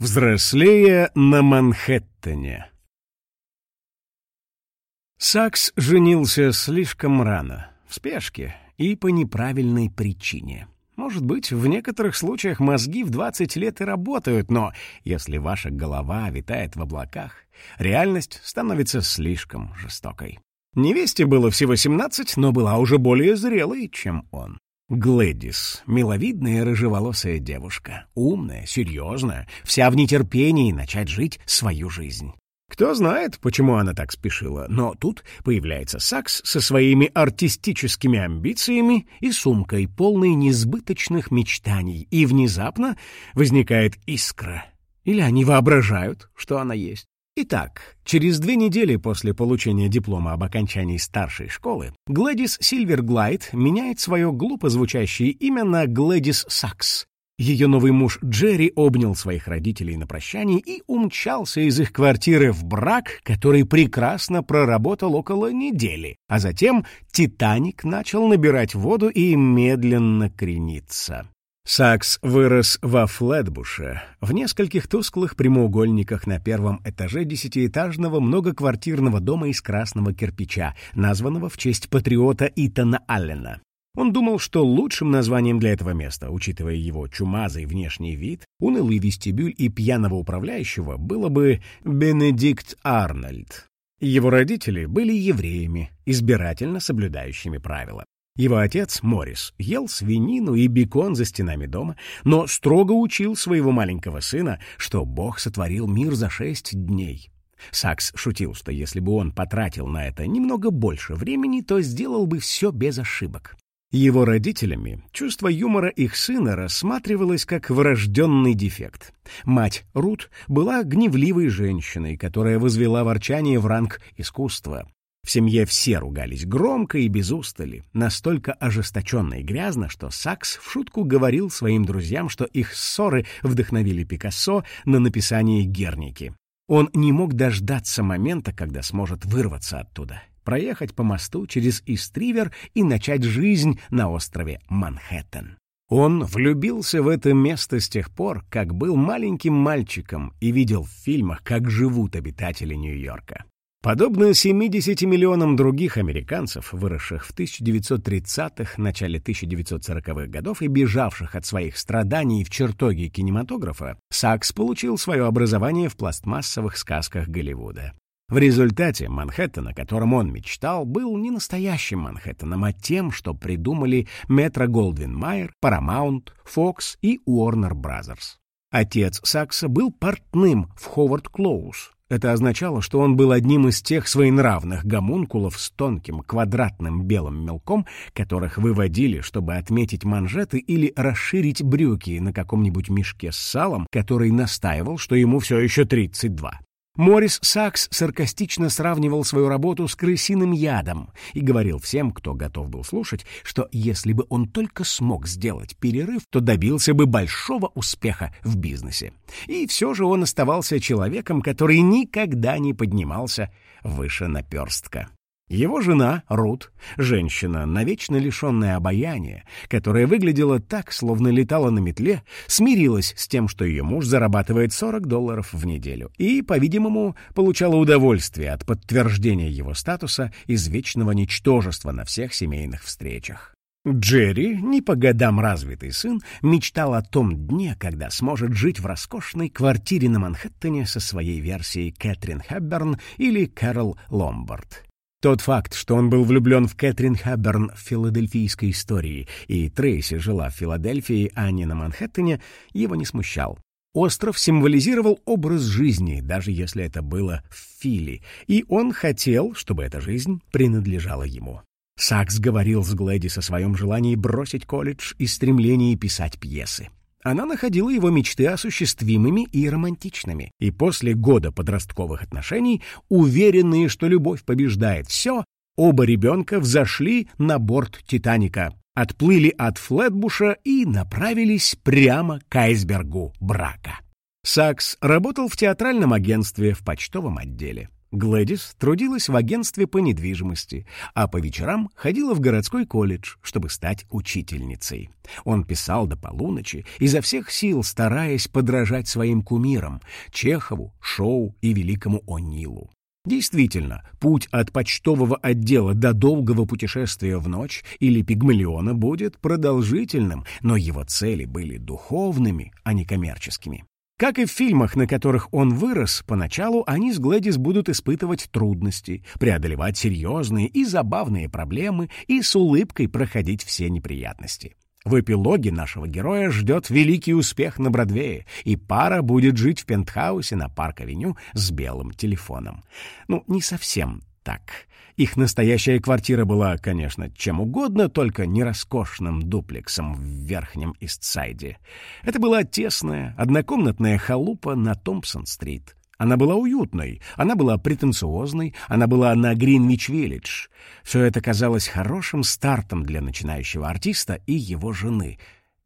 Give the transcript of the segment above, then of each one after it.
Взрослея на Манхэттене. Сакс женился слишком рано, в спешке и по неправильной причине. Может быть, в некоторых случаях мозги в 20 лет и работают, но если ваша голова витает в облаках, реальность становится слишком жестокой. Невесте было всего 17, но была уже более зрелой, чем он. Глэдис — миловидная рыжеволосая девушка, умная, серьезная, вся в нетерпении начать жить свою жизнь. Кто знает, почему она так спешила, но тут появляется Сакс со своими артистическими амбициями и сумкой, полной несбыточных мечтаний, и внезапно возникает искра. Или они воображают, что она есть. Итак, через две недели после получения диплома об окончании старшей школы Глэдис Сильверглайд меняет свое глупо звучащее имя на Глэдис Сакс. Ее новый муж Джерри обнял своих родителей на прощание и умчался из их квартиры в брак, который прекрасно проработал около недели, а затем «Титаник» начал набирать воду и медленно крениться. Сакс вырос во Флетбуше, в нескольких тусклых прямоугольниках на первом этаже десятиэтажного многоквартирного дома из красного кирпича, названного в честь патриота Итана Аллена. Он думал, что лучшим названием для этого места, учитывая его чумазый внешний вид, унылый вестибюль и пьяного управляющего, было бы Бенедикт Арнольд. Его родители были евреями, избирательно соблюдающими правила. Его отец, Морис, ел свинину и бекон за стенами дома, но строго учил своего маленького сына, что Бог сотворил мир за шесть дней. Сакс шутил, что если бы он потратил на это немного больше времени, то сделал бы все без ошибок. Его родителями чувство юмора их сына рассматривалось как врожденный дефект. Мать Рут была гневливой женщиной, которая возвела ворчание в ранг искусства. В семье все ругались громко и без устали, настолько ожесточенно и грязно, что Сакс в шутку говорил своим друзьям, что их ссоры вдохновили Пикассо на написание «Герники». Он не мог дождаться момента, когда сможет вырваться оттуда, проехать по мосту через Истривер и начать жизнь на острове Манхэттен. Он влюбился в это место с тех пор, как был маленьким мальчиком и видел в фильмах, как живут обитатели Нью-Йорка. Подобно 70 миллионам других американцев, выросших в 1930-х, начале 1940-х годов и бежавших от своих страданий в чертоге кинематографа, Сакс получил свое образование в пластмассовых сказках Голливуда. В результате Манхэттен, о котором он мечтал, был не настоящим Манхэттеном, а тем, что придумали Метро Голдвин Майер, Paramount, Fox и Warner Brothers. Отец Сакса был портным в Ховард Клоус, это означало, что он был одним из тех своенравных гомункулов с тонким квадратным белым мелком, которых выводили, чтобы отметить манжеты или расширить брюки на каком-нибудь мешке с салом, который настаивал, что ему все еще 32. Морис Сакс саркастично сравнивал свою работу с крысиным ядом и говорил всем, кто готов был слушать, что если бы он только смог сделать перерыв, то добился бы большого успеха в бизнесе. И все же он оставался человеком, который никогда не поднимался выше наперстка. Его жена, Рут, женщина, навечно лишенная обаяния, которая выглядела так, словно летала на метле, смирилась с тем, что ее муж зарабатывает 40 долларов в неделю, и, по-видимому, получала удовольствие от подтверждения его статуса из вечного ничтожества на всех семейных встречах. Джерри, не по годам развитый сын, мечтал о том дне, когда сможет жить в роскошной квартире на Манхэттене со своей версией Кэтрин Хэбберн или Кэрол Ломбард. Тот факт, что он был влюблен в Кэтрин Хэбберн в филадельфийской истории, и Трейси жила в Филадельфии, а не на Манхэттене, его не смущал. Остров символизировал образ жизни, даже если это было в Филе, и он хотел, чтобы эта жизнь принадлежала ему. Сакс говорил с Глэдис о своем желании бросить колледж и стремлении писать пьесы. Она находила его мечты осуществимыми и романтичными, и после года подростковых отношений, уверенные, что любовь побеждает все, оба ребенка взошли на борт «Титаника», отплыли от Флетбуша и направились прямо к айсбергу брака. Сакс работал в театральном агентстве в почтовом отделе. Глэдис трудилась в агентстве по недвижимости, а по вечерам ходила в городской колледж, чтобы стать учительницей. Он писал до полуночи, изо всех сил стараясь подражать своим кумирам — Чехову, Шоу и великому О'Нилу. Действительно, путь от почтового отдела до долгого путешествия в ночь или пигмалиона будет продолжительным, но его цели были духовными, а не коммерческими. Как и в фильмах, на которых он вырос, поначалу они с Глэдис будут испытывать трудности, преодолевать серьезные и забавные проблемы и с улыбкой проходить все неприятности. В эпилоге нашего героя ждет великий успех на Бродвее, и пара будет жить в пентхаусе на Парк-авеню с белым телефоном. Ну, не совсем так. Их настоящая квартира была, конечно, чем угодно, только не роскошным дуплексом в Верхнем Истсайде. Это была тесная, однокомнатная халупа на Томпсон-стрит. Она была уютной, она была претенциозной, она была на Гринвич-Виллидж. Все это казалось хорошим стартом для начинающего артиста и его жены,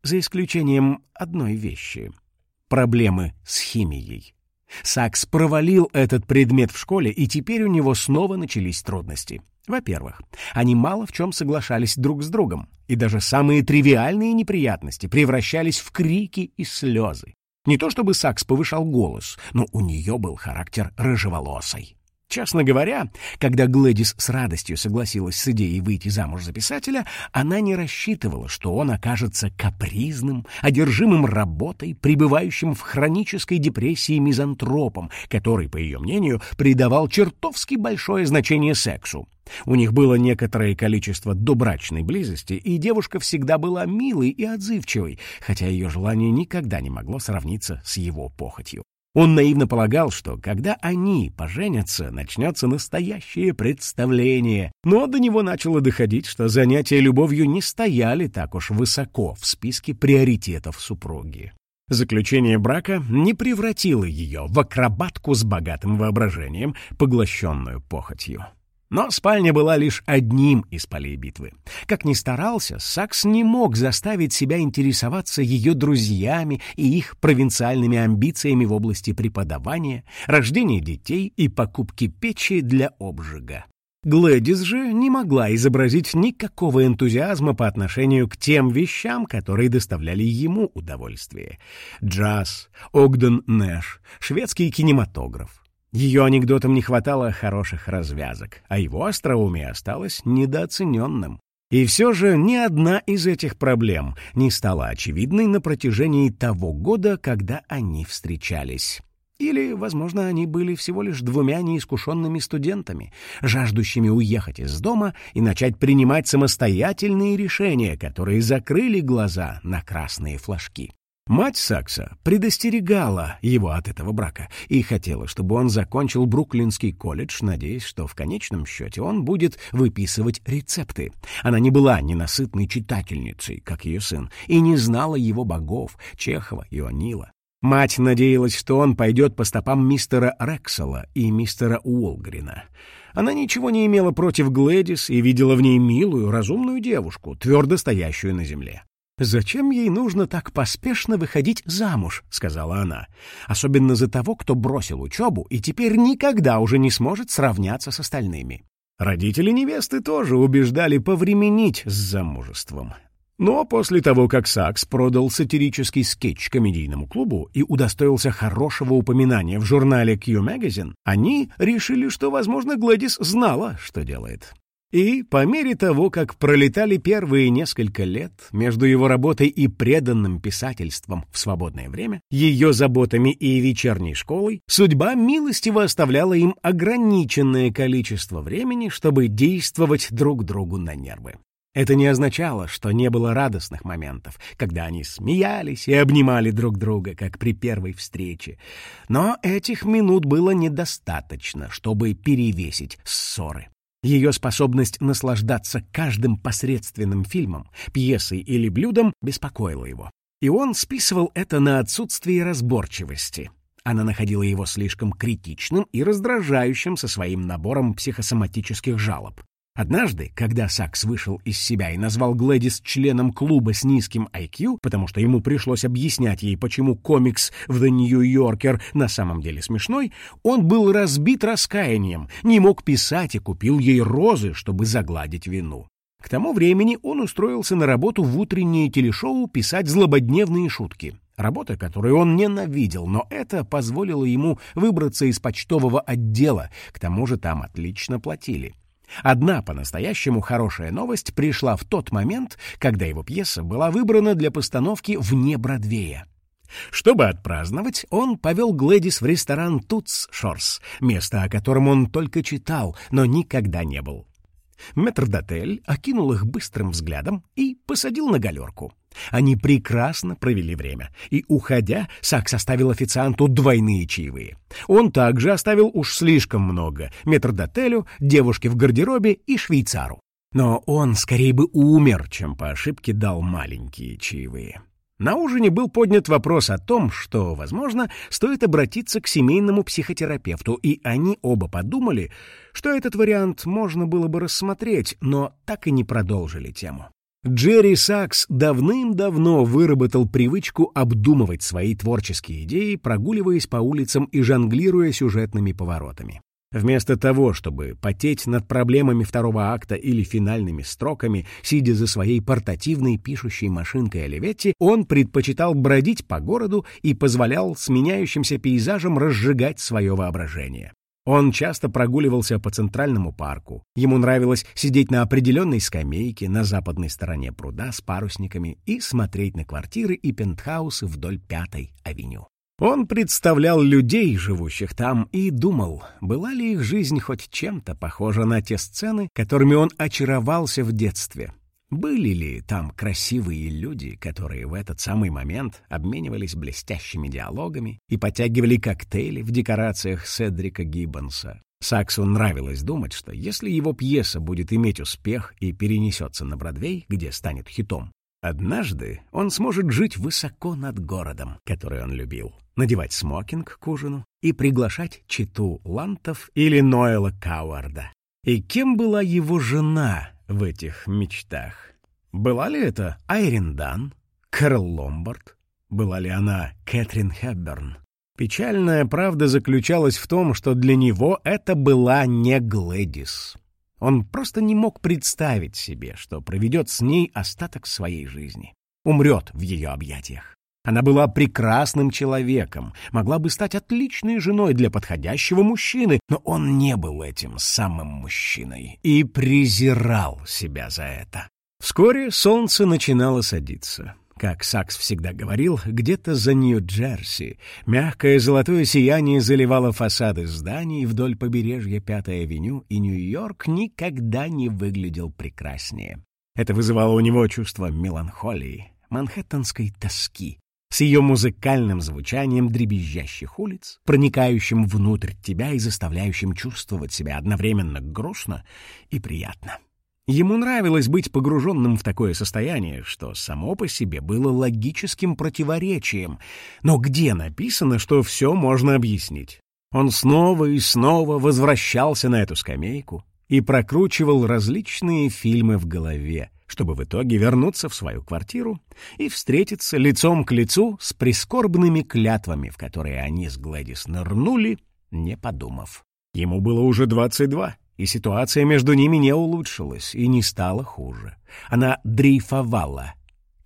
за исключением одной вещи — проблемы с химией. Сакс провалил этот предмет в школе, и теперь у него снова начались трудности. Во-первых, они мало в чем соглашались друг с другом, и даже самые тривиальные неприятности превращались в крики и слезы. Не то чтобы Сакс повышал голос, но у нее был характер рыжеволосой. Честно говоря, когда Глэдис с радостью согласилась с идеей выйти замуж за писателя, она не рассчитывала, что он окажется капризным, одержимым работой, пребывающим в хронической депрессии мизантропом, который, по ее мнению, придавал чертовски большое значение сексу. У них было некоторое количество добрачной близости, и девушка всегда была милой и отзывчивой, хотя ее желание никогда не могло сравниться с его похотью. Он наивно полагал, что когда они поженятся, начнется настоящее представление, но до него начало доходить, что занятия любовью не стояли так уж высоко в списке приоритетов супруги. Заключение брака не превратило ее в акробатку с богатым воображением, поглощенную похотью. Но спальня была лишь одним из полей битвы. Как ни старался, Сакс не мог заставить себя интересоваться ее друзьями и их провинциальными амбициями в области преподавания, рождения детей и покупки печи для обжига. Глэдис же не могла изобразить никакого энтузиазма по отношению к тем вещам, которые доставляли ему удовольствие. Джаз, Огден Нэш, шведский кинематограф, ее анекдотам не хватало хороших развязок, а его остроумие осталось недооцененным. И все же ни одна из этих проблем не стала очевидной на протяжении того года, когда они встречались. Или, возможно, они были всего лишь двумя неискушенными студентами, жаждущими уехать из дома и начать принимать самостоятельные решения, которые закрыли глаза на красные флажки. Мать Сакса предостерегала его от этого брака и хотела, чтобы он закончил Бруклинский колледж, надеясь, что в конечном счете он будет выписывать рецепты. Она не была ненасытной читательницей, как ее сын, и не знала его богов Чехова и О'Нила. Мать надеялась, что он пойдет по стопам мистера Рексела и мистера Уолгрина. Она ничего не имела против Глэдис и видела в ней милую, разумную девушку, твердо стоящую на земле. «Зачем ей нужно так поспешно выходить замуж?» — сказала она. «Особенно за того, кто бросил учебу и теперь никогда уже не сможет сравняться с остальными». Родители невесты тоже убеждали повременить с замужеством. Но после того, как Сакс продал сатирический скетч комедийному клубу и удостоился хорошего упоминания в журнале Q Magazine, они решили, что, возможно, Глэдис знала, что делает. И по мере того, как пролетали первые несколько лет между его работой и преданным писательством в свободное время, ее заботами и вечерней школой, судьба милостиво оставляла им ограниченное количество времени, чтобы действовать друг другу на нервы. Это не означало, что не было радостных моментов, когда они смеялись и обнимали друг друга, как при первой встрече. Но этих минут было недостаточно, чтобы перевесить ссоры. Ее способность наслаждаться каждым посредственным фильмом, пьесой или блюдом беспокоила его. И он списывал это на отсутствие разборчивости. Она находила его слишком критичным и раздражающим со своим набором психосоматических жалоб. Однажды, когда Сакс вышел из себя и назвал Глэдис членом клуба с низким IQ, потому что ему пришлось объяснять ей, почему комикс в The New Yorker на самом деле смешной, он был разбит раскаянием, не мог писать и купил ей розы, чтобы загладить вину. К тому времени он устроился на работу в утреннее телешоу писать злободневные шутки. Работа, которую он ненавидел, но это позволило ему выбраться из почтового отдела, к тому же там отлично платили. Одна по-настоящему хорошая новость пришла в тот момент, когда его пьеса была выбрана для постановки вне Бродвея. Чтобы отпраздновать, он повел Глэдис в ресторан «Тутс Шорс», место, о котором он только читал, но никогда не был. Метрдотель окинул их быстрым взглядом и посадил на галерку. Они прекрасно провели время, и, уходя, Сакс оставил официанту двойные чаевые. Он также оставил уж слишком много — метрдотелю, девушке в гардеробе и швейцару. Но он скорее бы умер, чем по ошибке дал маленькие чаевые. На ужине был поднят вопрос о том, что, возможно, стоит обратиться к семейному психотерапевту, и они оба подумали, что этот вариант можно было бы рассмотреть, но так и не продолжили тему. Джерри Сакс давным-давно выработал привычку обдумывать свои творческие идеи, прогуливаясь по улицам и жонглируя сюжетными поворотами. Вместо того, чтобы потеть над проблемами второго акта или финальными строками, сидя за своей портативной пишущей машинкой Оливетти, он предпочитал бродить по городу и позволял сменяющимся пейзажам разжигать свое воображение. Он часто прогуливался по Центральному парку. Ему нравилось сидеть на определенной скамейке на западной стороне пруда с парусниками и смотреть на квартиры и пентхаусы вдоль Пятой авеню. Он представлял людей, живущих там, и думал, была ли их жизнь хоть чем-то похожа на те сцены, которыми он очаровался в детстве. Были ли там красивые люди, которые в этот самый момент обменивались блестящими диалогами и подтягивали коктейли в декорациях Седрика Гиббонса? Саксу нравилось думать, что если его пьеса будет иметь успех и перенесется на Бродвей, где станет хитом, однажды он сможет жить высоко над городом, который он любил, надевать смокинг к ужину и приглашать читу Лантов или Ноэла Кауарда. И кем была его жена в этих мечтах. Была ли это Айрин Дан, Кэрол Ломбард? Была ли она Кэтрин Хепберн? Печальная правда заключалась в том, что для него это была не Глэдис. Он просто не мог представить себе, что проведет с ней остаток своей жизни. Умрет в ее объятиях. Она была прекрасным человеком, могла бы стать отличной женой для подходящего мужчины, но он не был этим самым мужчиной и презирал себя за это. Вскоре солнце начинало садиться. Как Сакс всегда говорил, где-то за Нью-Джерси мягкое золотое сияние заливало фасады зданий вдоль побережья Пятой авеню, и Нью-Йорк никогда не выглядел прекраснее. Это вызывало у него чувство меланхолии, манхэттенской тоски, с ее музыкальным звучанием дребезжащих улиц, проникающим внутрь тебя и заставляющим чувствовать себя одновременно грустно и приятно. Ему нравилось быть погруженным в такое состояние, что само по себе было логическим противоречием. Но где написано, что все можно объяснить? Он снова и снова возвращался на эту скамейку и прокручивал различные фильмы в голове, чтобы в итоге вернуться в свою квартиру и встретиться лицом к лицу с прискорбными клятвами, в которые они с Глэдис нырнули, не подумав. Ему было уже двадцать два, и ситуация между ними не улучшилась и не стала хуже. Она дрейфовала.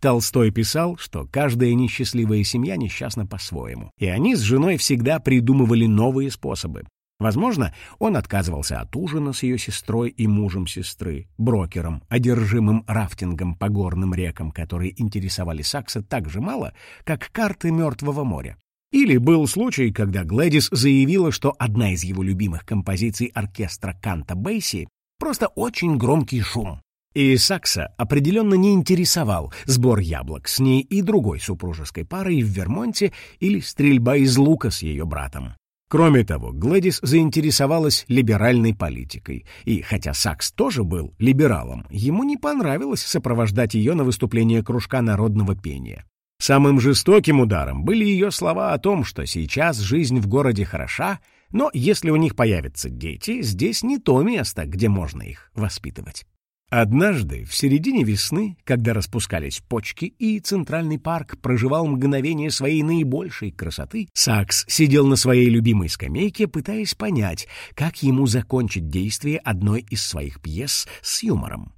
Толстой писал, что каждая несчастливая семья несчастна по-своему, и они с женой всегда придумывали новые способы, Возможно, он отказывался от ужина с ее сестрой и мужем сестры, брокером, одержимым рафтингом по горным рекам, которые интересовали Сакса так же мало, как карты Мертвого моря. Или был случай, когда Глэдис заявила, что одна из его любимых композиций оркестра Канта Бейси просто очень громкий шум. И Сакса определенно не интересовал сбор яблок с ней и другой супружеской парой в Вермонте или стрельба из лука с ее братом. Кроме того, Глэдис заинтересовалась либеральной политикой, и хотя Сакс тоже был либералом, ему не понравилось сопровождать ее на выступление кружка народного пения. Самым жестоким ударом были ее слова о том, что сейчас жизнь в городе хороша, Но если у них появятся дети, здесь не то место, где можно их воспитывать. Однажды, в середине весны, когда распускались почки и Центральный парк проживал мгновение своей наибольшей красоты, Сакс сидел на своей любимой скамейке, пытаясь понять, как ему закончить действие одной из своих пьес с юмором.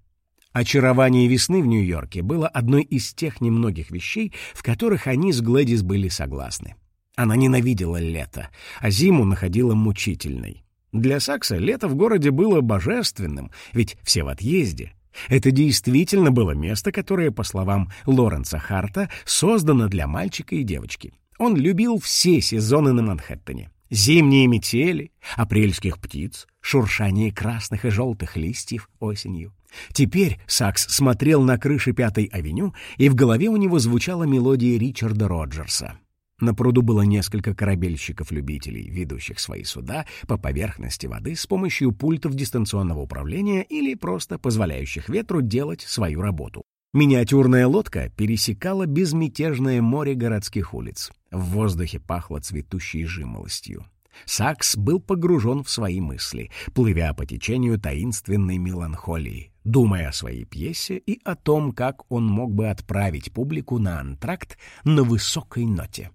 Очарование весны в Нью-Йорке было одной из тех немногих вещей, в которых они с Глэдис были согласны. Она ненавидела лето, а зиму находила мучительной. Для Сакса лето в городе было божественным, ведь все в отъезде. Это действительно было место, которое, по словам Лоренса Харта, создано для мальчика и девочки. Он любил все сезоны на Манхэттене. Зимние метели, апрельских птиц, шуршание красных и желтых листьев осенью. Теперь Сакс смотрел на крыши Пятой авеню, и в голове у него звучала мелодия Ричарда Роджерса. На пруду было несколько корабельщиков-любителей, ведущих свои суда по поверхности воды с помощью пультов дистанционного управления или просто позволяющих ветру делать свою работу. Миниатюрная лодка пересекала безмятежное море городских улиц. В воздухе пахло цветущей жимолостью. Сакс был погружен в свои мысли, плывя по течению таинственной меланхолии, думая о своей пьесе и о том, как он мог бы отправить публику на антракт на высокой ноте.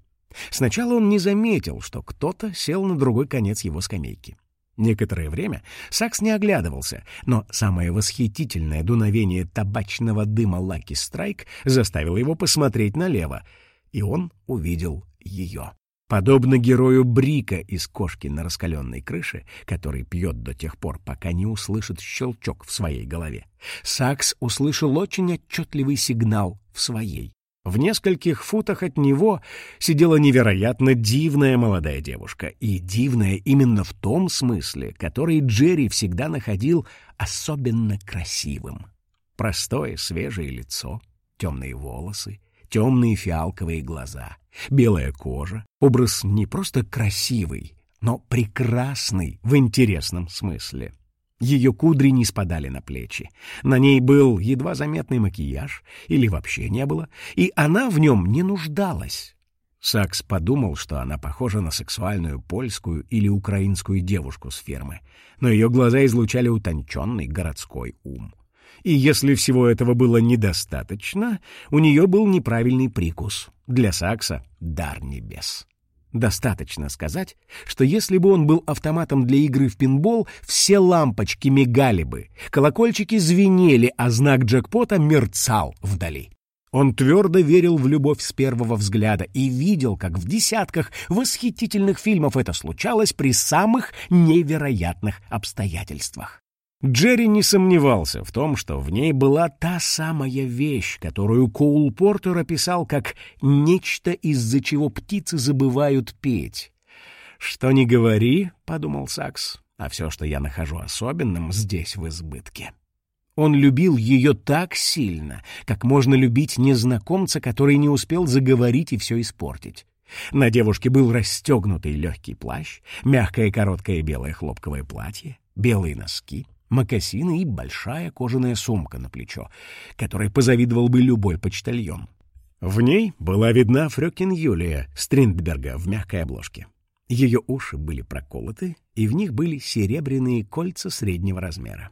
Сначала он не заметил, что кто-то сел на другой конец его скамейки. Некоторое время Сакс не оглядывался, но самое восхитительное дуновение табачного дыма Лаки Страйк заставило его посмотреть налево, и он увидел ее. Подобно герою Брика из «Кошки на раскаленной крыше», который пьет до тех пор, пока не услышит щелчок в своей голове, Сакс услышал очень отчетливый сигнал в своей. В нескольких футах от него сидела невероятно дивная молодая девушка, и дивная именно в том смысле, который Джерри всегда находил особенно красивым. Простое, свежее лицо, темные волосы, темные фиалковые глаза, белая кожа, образ не просто красивый, но прекрасный в интересном смысле. Ее кудри не спадали на плечи. На ней был едва заметный макияж, или вообще не было, и она в нем не нуждалась. Сакс подумал, что она похожа на сексуальную польскую или украинскую девушку с фермы, но ее глаза излучали утонченный городской ум. И если всего этого было недостаточно, у нее был неправильный прикус. Для Сакса — дар небес. Достаточно сказать, что если бы он был автоматом для игры в пинбол, все лампочки мигали бы, колокольчики звенели, а знак джекпота мерцал вдали. Он твердо верил в любовь с первого взгляда и видел, как в десятках восхитительных фильмов это случалось при самых невероятных обстоятельствах. Джерри не сомневался в том, что в ней была та самая вещь, которую Коул Портер описал как «нечто, из-за чего птицы забывают петь». «Что ни говори», — подумал Сакс, — «а все, что я нахожу особенным, здесь в избытке». Он любил ее так сильно, как можно любить незнакомца, который не успел заговорить и все испортить. На девушке был расстегнутый легкий плащ, мягкое короткое белое хлопковое платье, белые носки — мокасины и большая кожаная сумка на плечо, которой позавидовал бы любой почтальон. В ней была видна фрёкин Юлия Стриндберга в мягкой обложке. Ее уши были проколоты, и в них были серебряные кольца среднего размера.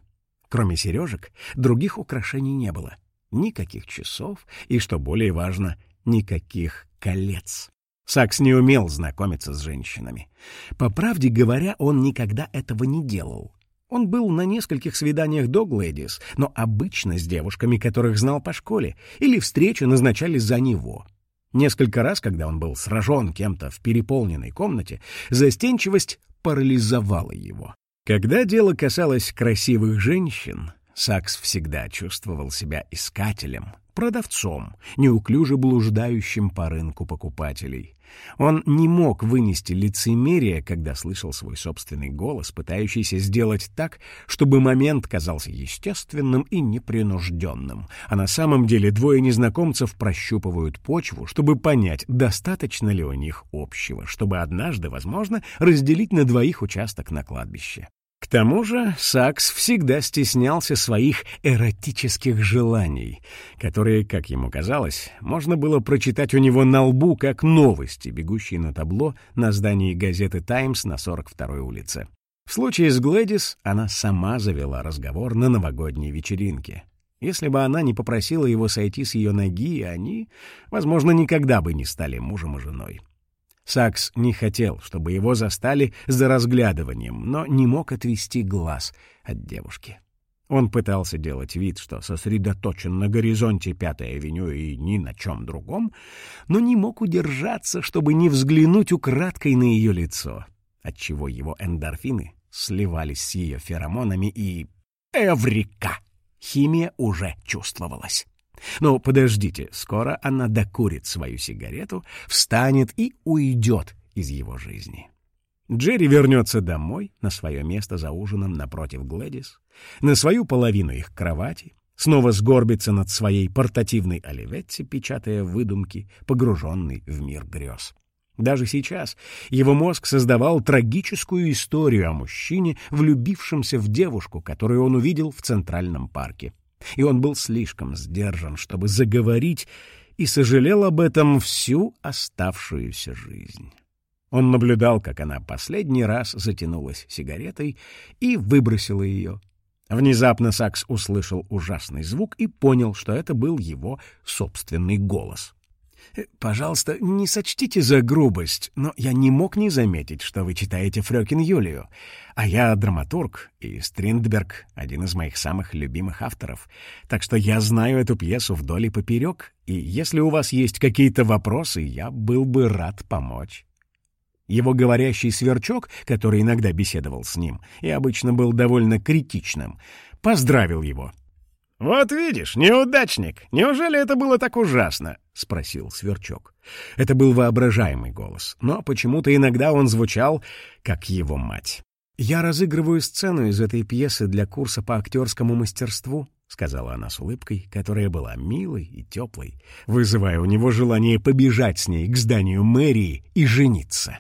Кроме сережек, других украшений не было. Никаких часов и, что более важно, никаких колец. Сакс не умел знакомиться с женщинами. По правде говоря, он никогда этого не делал. Он был на нескольких свиданиях до Глэдис, но обычно с девушками, которых знал по школе, или встречу назначали за него. Несколько раз, когда он был сражен кем-то в переполненной комнате, застенчивость парализовала его. Когда дело касалось красивых женщин, Сакс всегда чувствовал себя искателем, продавцом, неуклюже блуждающим по рынку покупателей. Он не мог вынести лицемерие, когда слышал свой собственный голос, пытающийся сделать так, чтобы момент казался естественным и непринужденным, а на самом деле двое незнакомцев прощупывают почву, чтобы понять, достаточно ли у них общего, чтобы однажды, возможно, разделить на двоих участок на кладбище. Тому же Сакс всегда стеснялся своих эротических желаний, которые, как ему казалось, можно было прочитать у него на лбу как новости, бегущие на табло на здании газеты «Таймс» на 42-й улице. В случае с Глэдис она сама завела разговор на новогодней вечеринке. Если бы она не попросила его сойти с ее ноги, они, возможно, никогда бы не стали мужем и женой. Сакс не хотел, чтобы его застали за разглядыванием, но не мог отвести глаз от девушки. Он пытался делать вид, что сосредоточен на горизонте Пятой авеню и ни на чем другом, но не мог удержаться, чтобы не взглянуть украдкой на ее лицо, отчего его эндорфины сливались с ее феромонами и... Эврика! Химия уже чувствовалась. Но подождите, скоро она докурит свою сигарету, встанет и уйдет из его жизни. Джерри вернется домой, на свое место за ужином напротив Глэдис, на свою половину их кровати, снова сгорбится над своей портативной Оливетти, печатая выдумки, погруженный в мир грез. Даже сейчас его мозг создавал трагическую историю о мужчине, влюбившемся в девушку, которую он увидел в Центральном парке. И он был слишком сдержан, чтобы заговорить, и сожалел об этом всю оставшуюся жизнь. Он наблюдал, как она последний раз затянулась сигаретой и выбросила ее. Внезапно Сакс услышал ужасный звук и понял, что это был его собственный голос. Пожалуйста, не сочтите за грубость, но я не мог не заметить, что вы читаете Фрёкин Юлию. А я драматург, и Стриндберг — один из моих самых любимых авторов. Так что я знаю эту пьесу вдоль и поперек, и если у вас есть какие-то вопросы, я был бы рад помочь. Его говорящий сверчок, который иногда беседовал с ним, и обычно был довольно критичным, поздравил его — «Вот видишь, неудачник! Неужели это было так ужасно?» — спросил Сверчок. Это был воображаемый голос, но почему-то иногда он звучал, как его мать. «Я разыгрываю сцену из этой пьесы для курса по актерскому мастерству», — сказала она с улыбкой, которая была милой и теплой, вызывая у него желание побежать с ней к зданию мэрии и жениться.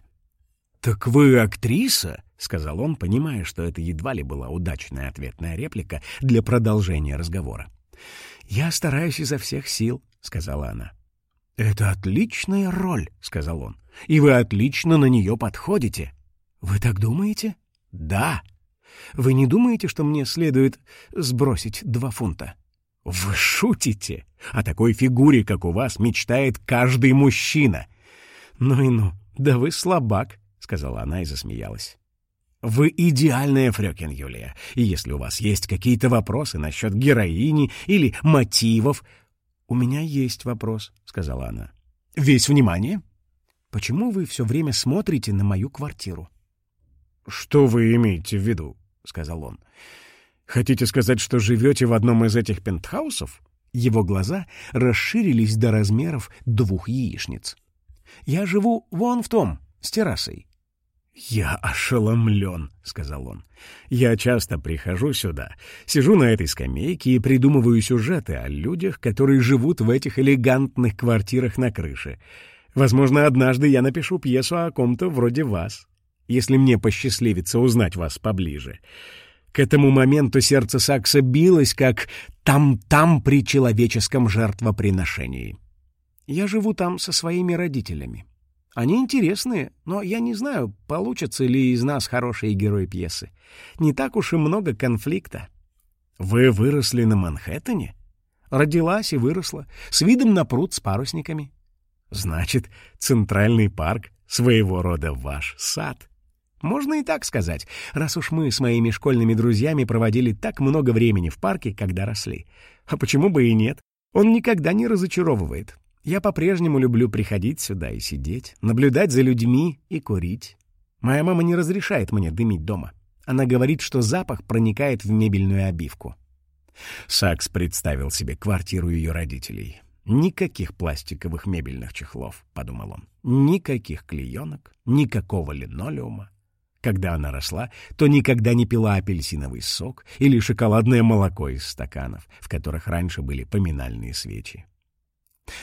«Так вы актриса?» — сказал он, понимая, что это едва ли была удачная ответная реплика для продолжения разговора. «Я стараюсь изо всех сил», — сказала она. «Это отличная роль», — сказал он, — «и вы отлично на нее подходите». «Вы так думаете?» «Да». «Вы не думаете, что мне следует сбросить два фунта?» «Вы шутите? О такой фигуре, как у вас, мечтает каждый мужчина». «Ну и ну, да вы слабак», — сказала она и засмеялась. Вы идеальная Фрёкин Юлия, и если у вас есть какие-то вопросы насчет героини или мотивов... — У меня есть вопрос, — сказала она. — Весь внимание. Почему вы все время смотрите на мою квартиру? — Что вы имеете в виду? — сказал он. — Хотите сказать, что живете в одном из этих пентхаусов? Его глаза расширились до размеров двух яичниц. — Я живу вон в том, с террасой. «Я ошеломлен», — сказал он. «Я часто прихожу сюда, сижу на этой скамейке и придумываю сюжеты о людях, которые живут в этих элегантных квартирах на крыше. Возможно, однажды я напишу пьесу о ком-то вроде вас, если мне посчастливится узнать вас поближе». К этому моменту сердце Сакса билось, как там-там при человеческом жертвоприношении. «Я живу там со своими родителями», они интересные, но я не знаю, получатся ли из нас хорошие герои пьесы. Не так уж и много конфликта. Вы выросли на Манхэттене? Родилась и выросла, с видом на пруд с парусниками. Значит, Центральный парк — своего рода ваш сад. Можно и так сказать, раз уж мы с моими школьными друзьями проводили так много времени в парке, когда росли. А почему бы и нет? Он никогда не разочаровывает. Я по-прежнему люблю приходить сюда и сидеть, наблюдать за людьми и курить. Моя мама не разрешает мне дымить дома. Она говорит, что запах проникает в мебельную обивку. Сакс представил себе квартиру ее родителей. «Никаких пластиковых мебельных чехлов», — подумал он. «Никаких клеенок, никакого линолеума. Когда она росла, то никогда не пила апельсиновый сок или шоколадное молоко из стаканов, в которых раньше были поминальные свечи.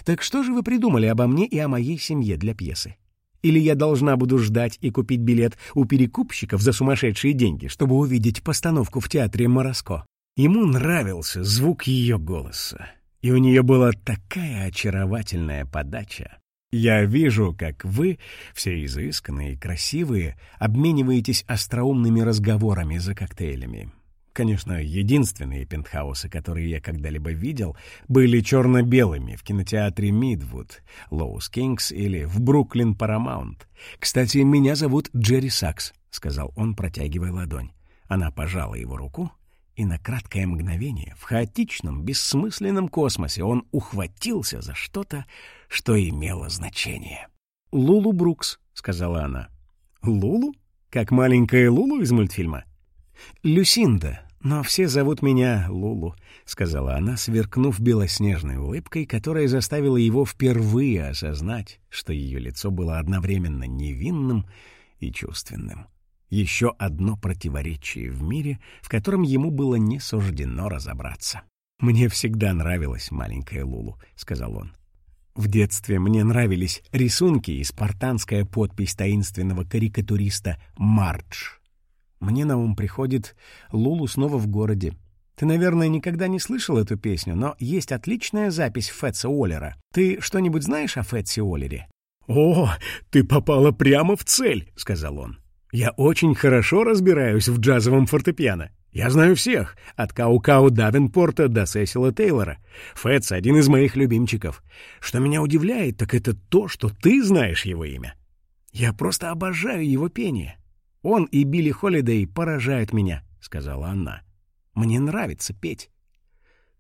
Так что же вы придумали обо мне и о моей семье для пьесы? Или я должна буду ждать и купить билет у перекупщиков за сумасшедшие деньги, чтобы увидеть постановку в театре Мороско? Ему нравился звук ее голоса, и у нее была такая очаровательная подача. Я вижу, как вы, все изысканные и красивые, обмениваетесь остроумными разговорами за коктейлями. Конечно, единственные пентхаусы, которые я когда-либо видел, были черно-белыми в кинотеатре Мидвуд, Лоус Кингс или в Бруклин Парамаунт. «Кстати, меня зовут Джерри Сакс», — сказал он, протягивая ладонь. Она пожала его руку, и на краткое мгновение в хаотичном, бессмысленном космосе он ухватился за что-то, что имело значение. «Лулу Брукс», — сказала она. «Лулу? Как маленькая Лулу из мультфильма?» «Люсинда, но все зовут меня Лулу», — сказала она, сверкнув белоснежной улыбкой, которая заставила его впервые осознать, что ее лицо было одновременно невинным и чувственным. Еще одно противоречие в мире, в котором ему было не суждено разобраться. «Мне всегда нравилась маленькая Лулу», — сказал он. В детстве мне нравились рисунки и спартанская подпись таинственного карикатуриста «Мардж». Мне на ум приходит «Лулу снова в городе». Ты, наверное, никогда не слышал эту песню, но есть отличная запись Фетса Уоллера. Ты что-нибудь знаешь о Фетсе Уоллере? «О, ты попала прямо в цель», — сказал он. Я очень хорошо разбираюсь в джазовом фортепиано. Я знаю всех, от Кау-Кау Давенпорта до Сесила Тейлора. Фэтс — один из моих любимчиков. Что меня удивляет, так это то, что ты знаешь его имя. Я просто обожаю его пение. Он и Билли Холидей поражают меня, — сказала она. Мне нравится петь.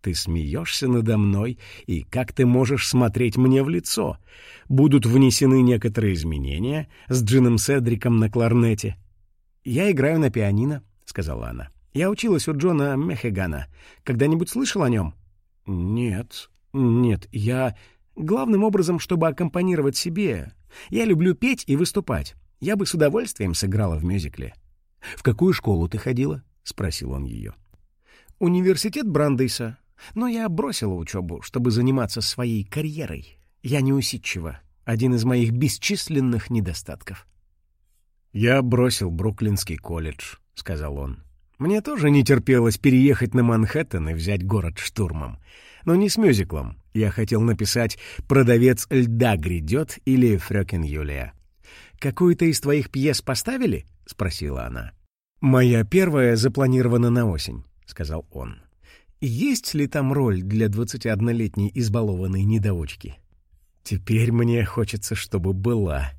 Ты смеешься надо мной, и как ты можешь смотреть мне в лицо? Будут внесены некоторые изменения с Джином Седриком на кларнете. «Я играю на пианино», — сказала она. «Я училась у Джона Мехегана. Когда-нибудь слышал о нем?» «Нет, нет, я...» «Главным образом, чтобы аккомпанировать себе. Я люблю петь и выступать. Я бы с удовольствием сыграла в мюзикле». «В какую школу ты ходила?» — спросил он ее. «Университет Брандейса. Но я бросила учебу, чтобы заниматься своей карьерой. Я неусидчива. Один из моих бесчисленных недостатков. «Я бросил Бруклинский колледж», — сказал он. «Мне тоже не терпелось переехать на Манхэттен и взять город штурмом. Но не с мюзиклом. Я хотел написать «Продавец льда грядет» или «Фрёкин Юлия». «Какую-то из твоих пьес поставили?» — спросила она. «Моя первая запланирована на осень», — сказал он. Есть ли там роль для 21-летней избалованной недоучки? Теперь мне хочется, чтобы была.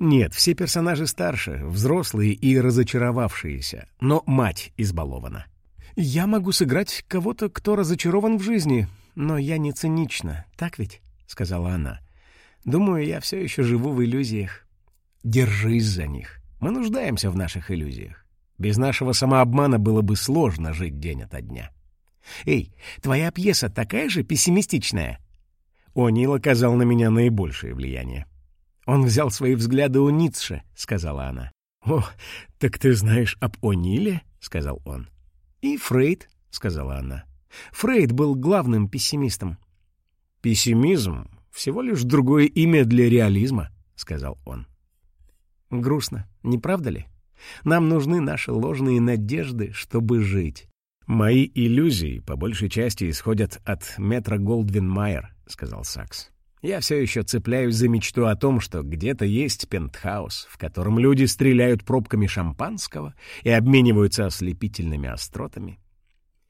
Нет, все персонажи старше, взрослые и разочаровавшиеся, но мать избалована. Я могу сыграть кого-то, кто разочарован в жизни, но я не цинична, так ведь? — сказала она. Думаю, я все еще живу в иллюзиях. Держись за них. Мы нуждаемся в наших иллюзиях. Без нашего самообмана было бы сложно жить день ото дня. «Эй, твоя пьеса такая же пессимистичная?» О'Нил оказал на меня наибольшее влияние. «Он взял свои взгляды у Ницше», — сказала она. «О, так ты знаешь об О'Ниле?» — сказал он. «И Фрейд», — сказала она. «Фрейд был главным пессимистом». «Пессимизм — всего лишь другое имя для реализма», — сказал он. «Грустно, не правда ли? Нам нужны наши ложные надежды, чтобы жить. «Мои иллюзии по большей части исходят от метра Голдвин Майер», — сказал Сакс. «Я все еще цепляюсь за мечту о том, что где-то есть пентхаус, в котором люди стреляют пробками шампанского и обмениваются ослепительными остротами.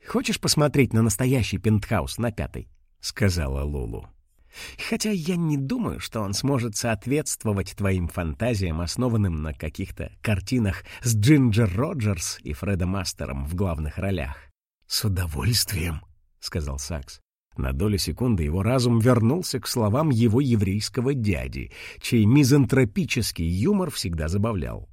Хочешь посмотреть на настоящий пентхаус на пятой?» — сказала Лулу. Хотя я не думаю, что он сможет соответствовать твоим фантазиям, основанным на каких-то картинах с Джинджер Роджерс и Фредом Мастером в главных ролях. «С удовольствием», — сказал Сакс. На долю секунды его разум вернулся к словам его еврейского дяди, чей мизантропический юмор всегда забавлял.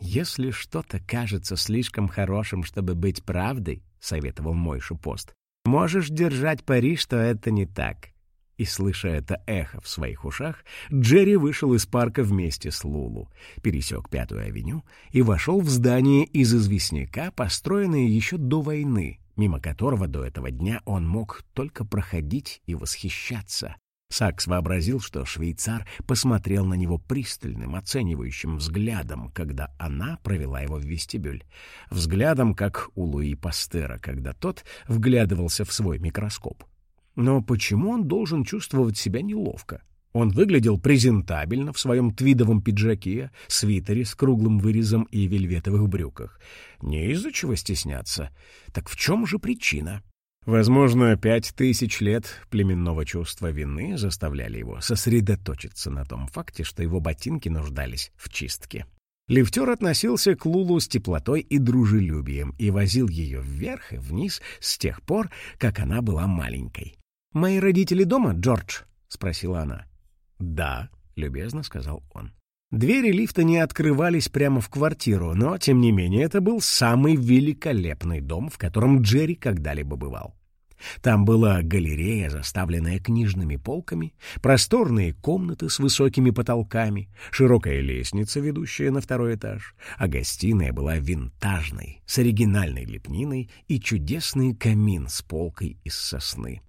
«Если что-то кажется слишком хорошим, чтобы быть правдой», — советовал мой шупост, — «можешь держать пари, что это не так. И, слыша это эхо в своих ушах, Джерри вышел из парка вместе с Лулу, пересек Пятую авеню и вошел в здание из известняка, построенное еще до войны, мимо которого до этого дня он мог только проходить и восхищаться. Сакс вообразил, что швейцар посмотрел на него пристальным, оценивающим взглядом, когда она провела его в вестибюль. Взглядом, как у Луи Пастера, когда тот вглядывался в свой микроскоп. Но почему он должен чувствовать себя неловко? Он выглядел презентабельно в своем твидовом пиджаке, свитере с круглым вырезом и вельветовых брюках. Не из-за чего стесняться. Так в чем же причина? Возможно, пять тысяч лет племенного чувства вины заставляли его сосредоточиться на том факте, что его ботинки нуждались в чистке. Лифтер относился к Лулу с теплотой и дружелюбием и возил ее вверх и вниз с тех пор, как она была маленькой. «Мои родители дома, Джордж?» — спросила она. «Да», — любезно сказал он. Двери лифта не открывались прямо в квартиру, но, тем не менее, это был самый великолепный дом, в котором Джерри когда-либо бывал. Там была галерея, заставленная книжными полками, просторные комнаты с высокими потолками, широкая лестница, ведущая на второй этаж, а гостиная была винтажной, с оригинальной лепниной и чудесный камин с полкой из сосны.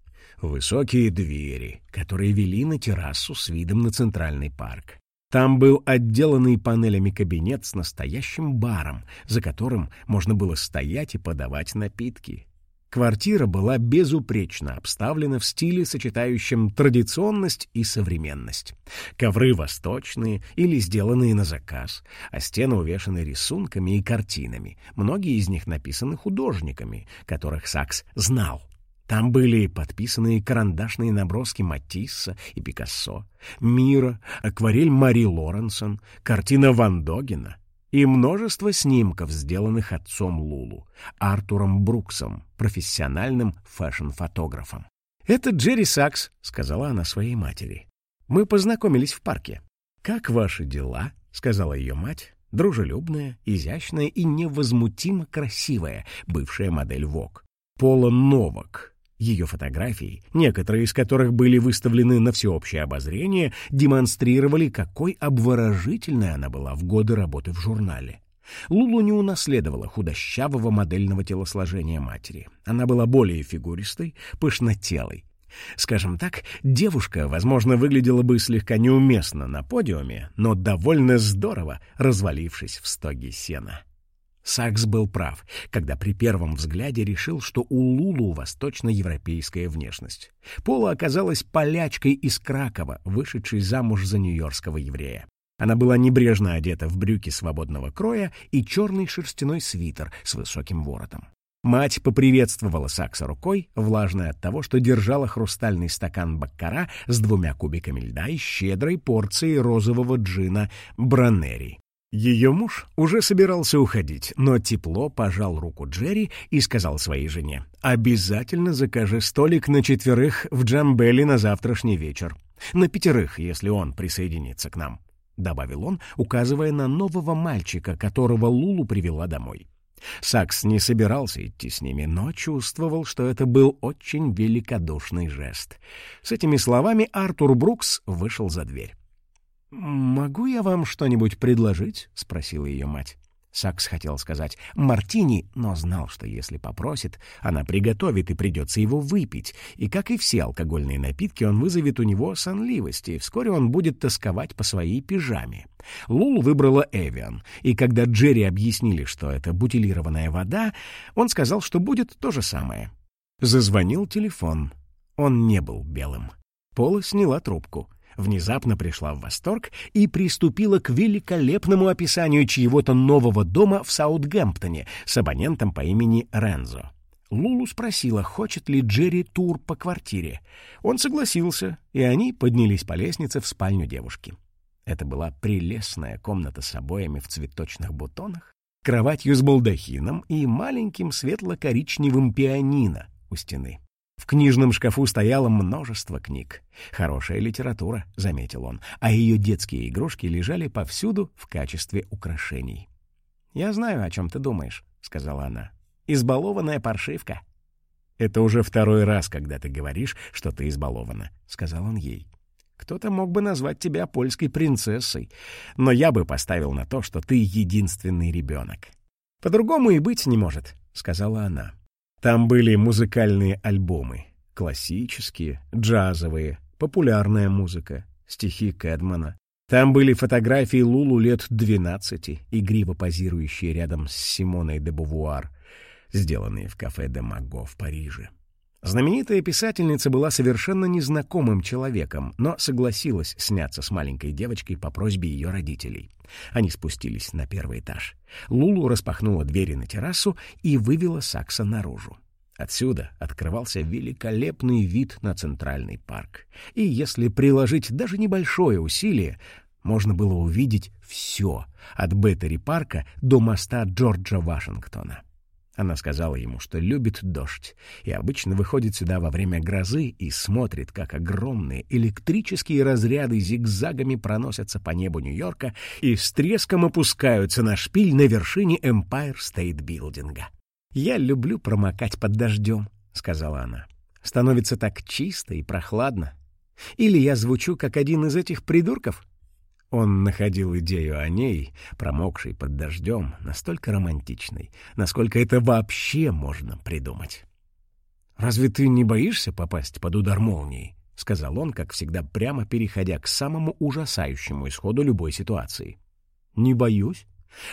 Высокие двери, которые вели на террасу с видом на центральный парк. Там был отделанный панелями кабинет с настоящим баром, за которым можно было стоять и подавать напитки. Квартира была безупречно обставлена в стиле, сочетающем традиционность и современность. Ковры восточные или сделанные на заказ, а стены увешаны рисунками и картинами, многие из них написаны художниками, которых Сакс знал. Там были подписаны карандашные наброски Матисса и Пикассо, Мира, акварель Мари Лоренсон, картина Ван Догена и множество снимков, сделанных отцом Лулу, Артуром Бруксом, профессиональным фэшн-фотографом. «Это Джерри Сакс», — сказала она своей матери. «Мы познакомились в парке». «Как ваши дела?» — сказала ее мать, дружелюбная, изящная и невозмутимо красивая бывшая модель ВОК. Пола Новак, ее фотографии, некоторые из которых были выставлены на всеобщее обозрение, демонстрировали, какой обворожительной она была в годы работы в журнале. Лулу не унаследовала худощавого модельного телосложения матери. Она была более фигуристой, пышнотелой. Скажем так, девушка, возможно, выглядела бы слегка неуместно на подиуме, но довольно здорово, развалившись в стоге сена. Сакс был прав, когда при первом взгляде решил, что у Лулу восточноевропейская внешность. Пола оказалась полячкой из Кракова, вышедшей замуж за нью-йоркского еврея. Она была небрежно одета в брюки свободного кроя и черный шерстяной свитер с высоким воротом. Мать поприветствовала Сакса рукой, влажной от того, что держала хрустальный стакан баккара с двумя кубиками льда и щедрой порцией розового джина Бранери. Ее муж уже собирался уходить, но тепло пожал руку Джерри и сказал своей жене, «Обязательно закажи столик на четверых в Джамбеле на завтрашний вечер. На пятерых, если он присоединится к нам», — добавил он, указывая на нового мальчика, которого Лулу привела домой. Сакс не собирался идти с ними, но чувствовал, что это был очень великодушный жест. С этими словами Артур Брукс вышел за дверь. «Могу я вам что-нибудь предложить?» — спросила ее мать. Сакс хотел сказать «мартини», но знал, что если попросит, она приготовит и придется его выпить, и, как и все алкогольные напитки, он вызовет у него сонливость, и вскоре он будет тосковать по своей пижаме. Лул выбрала Эвиан, и когда Джерри объяснили, что это бутилированная вода, он сказал, что будет то же самое. Зазвонил телефон. Он не был белым. Пола сняла трубку внезапно пришла в восторг и приступила к великолепному описанию чьего-то нового дома в Саутгемптоне с абонентом по имени Рензо. Лулу спросила, хочет ли Джерри тур по квартире. Он согласился, и они поднялись по лестнице в спальню девушки. Это была прелестная комната с обоями в цветочных бутонах, кроватью с балдахином и маленьким светло-коричневым пианино у стены. В книжном шкафу стояло множество книг. Хорошая литература, — заметил он, а ее детские игрушки лежали повсюду в качестве украшений. «Я знаю, о чем ты думаешь», — сказала она. «Избалованная паршивка». «Это уже второй раз, когда ты говоришь, что ты избалована», — сказал он ей. «Кто-то мог бы назвать тебя польской принцессой, но я бы поставил на то, что ты единственный ребенок». «По-другому и быть не может», — сказала она. Там были музыкальные альбомы. Классические, джазовые, популярная музыка, стихи Кэдмана. Там были фотографии Лулу лет двенадцати, игриво позирующие рядом с Симоной де Бувуар, сделанные в кафе де Маго в Париже. Знаменитая писательница была совершенно незнакомым человеком, но согласилась сняться с маленькой девочкой по просьбе ее родителей. Они спустились на первый этаж. Лулу распахнула двери на террасу и вывела Сакса наружу. Отсюда открывался великолепный вид на Центральный парк. И если приложить даже небольшое усилие, можно было увидеть все, от Беттери-парка до моста Джорджа Вашингтона. Она сказала ему, что любит дождь, и обычно выходит сюда во время грозы и смотрит, как огромные электрические разряды зигзагами проносятся по небу Нью-Йорка и с треском опускаются на шпиль на вершине Empire State Building. «Я люблю промокать под дождем», — сказала она. «Становится так чисто и прохладно. Или я звучу, как один из этих придурков?» Он находил идею о ней, промокшей под дождем, настолько романтичной, насколько это вообще можно придумать. «Разве ты не боишься попасть под удар молнии?» — сказал он, как всегда, прямо переходя к самому ужасающему исходу любой ситуации. «Не боюсь.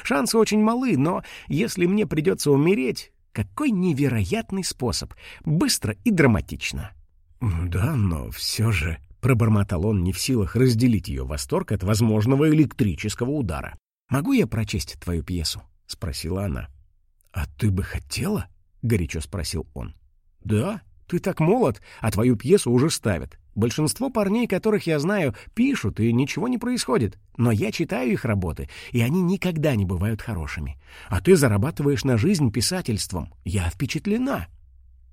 Шансы очень малы, но если мне придется умереть, какой невероятный способ! Быстро и драматично!» «Да, но все же...» — пробормотал он, не в силах разделить ее восторг от возможного электрического удара. «Могу я прочесть твою пьесу?» — спросила она. «А ты бы хотела?» — горячо спросил он. «Да, ты так молод, а твою пьесу уже ставят. Большинство парней, которых я знаю, пишут, и ничего не происходит. Но я читаю их работы, и они никогда не бывают хорошими. А ты зарабатываешь на жизнь писательством. Я впечатлена.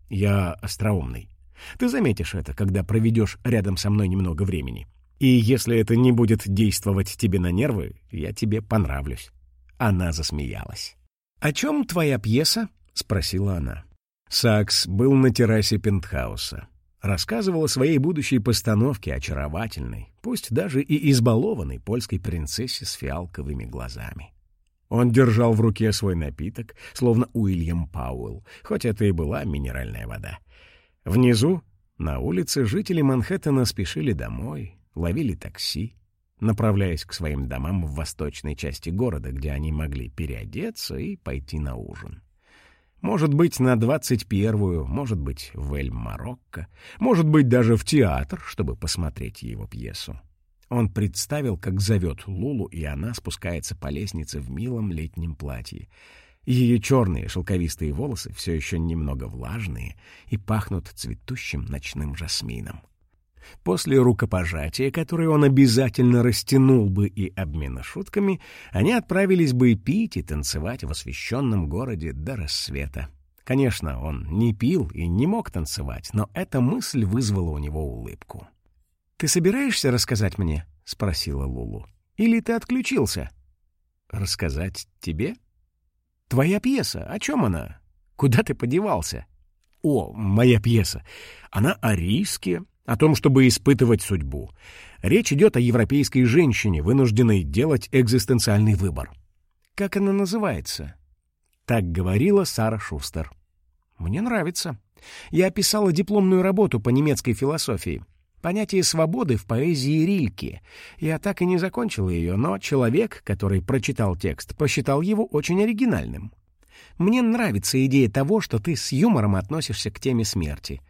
Я остроумный. Ты заметишь это, когда проведешь рядом со мной немного времени. И если это не будет действовать тебе на нервы, я тебе понравлюсь. Она засмеялась. «О чем твоя пьеса?» — спросила она. Сакс был на террасе пентхауса рассказывал о своей будущей постановке очаровательной, пусть даже и избалованной польской принцессе с фиалковыми глазами. Он держал в руке свой напиток, словно Уильям Пауэлл, хоть это и была минеральная вода. Внизу, на улице, жители Манхэттена спешили домой, ловили такси, направляясь к своим домам в восточной части города, где они могли переодеться и пойти на ужин. Может быть, на двадцать первую, может быть, в Эль-Марокко, может быть, даже в театр, чтобы посмотреть его пьесу. Он представил, как зовет Лулу, и она спускается по лестнице в милом летнем платье. Ее черные шелковистые волосы все еще немного влажные и пахнут цветущим ночным жасмином. После рукопожатия, которое он обязательно растянул бы и обмена шутками, они отправились бы пить и танцевать в освещенном городе до рассвета. Конечно, он не пил и не мог танцевать, но эта мысль вызвала у него улыбку. «Ты собираешься рассказать мне?» — спросила Лулу. «Или ты отключился?» «Рассказать тебе?» «Твоя пьеса. О чем она? Куда ты подевался?» «О, моя пьеса. Она о риске, о том, чтобы испытывать судьбу. Речь идет о европейской женщине, вынужденной делать экзистенциальный выбор. Как она называется? Так говорила Сара Шустер. Мне нравится. Я писала дипломную работу по немецкой философии. Понятие свободы в поэзии Рильке. Я так и не закончила ее, но человек, который прочитал текст, посчитал его очень оригинальным. Мне нравится идея того, что ты с юмором относишься к теме смерти.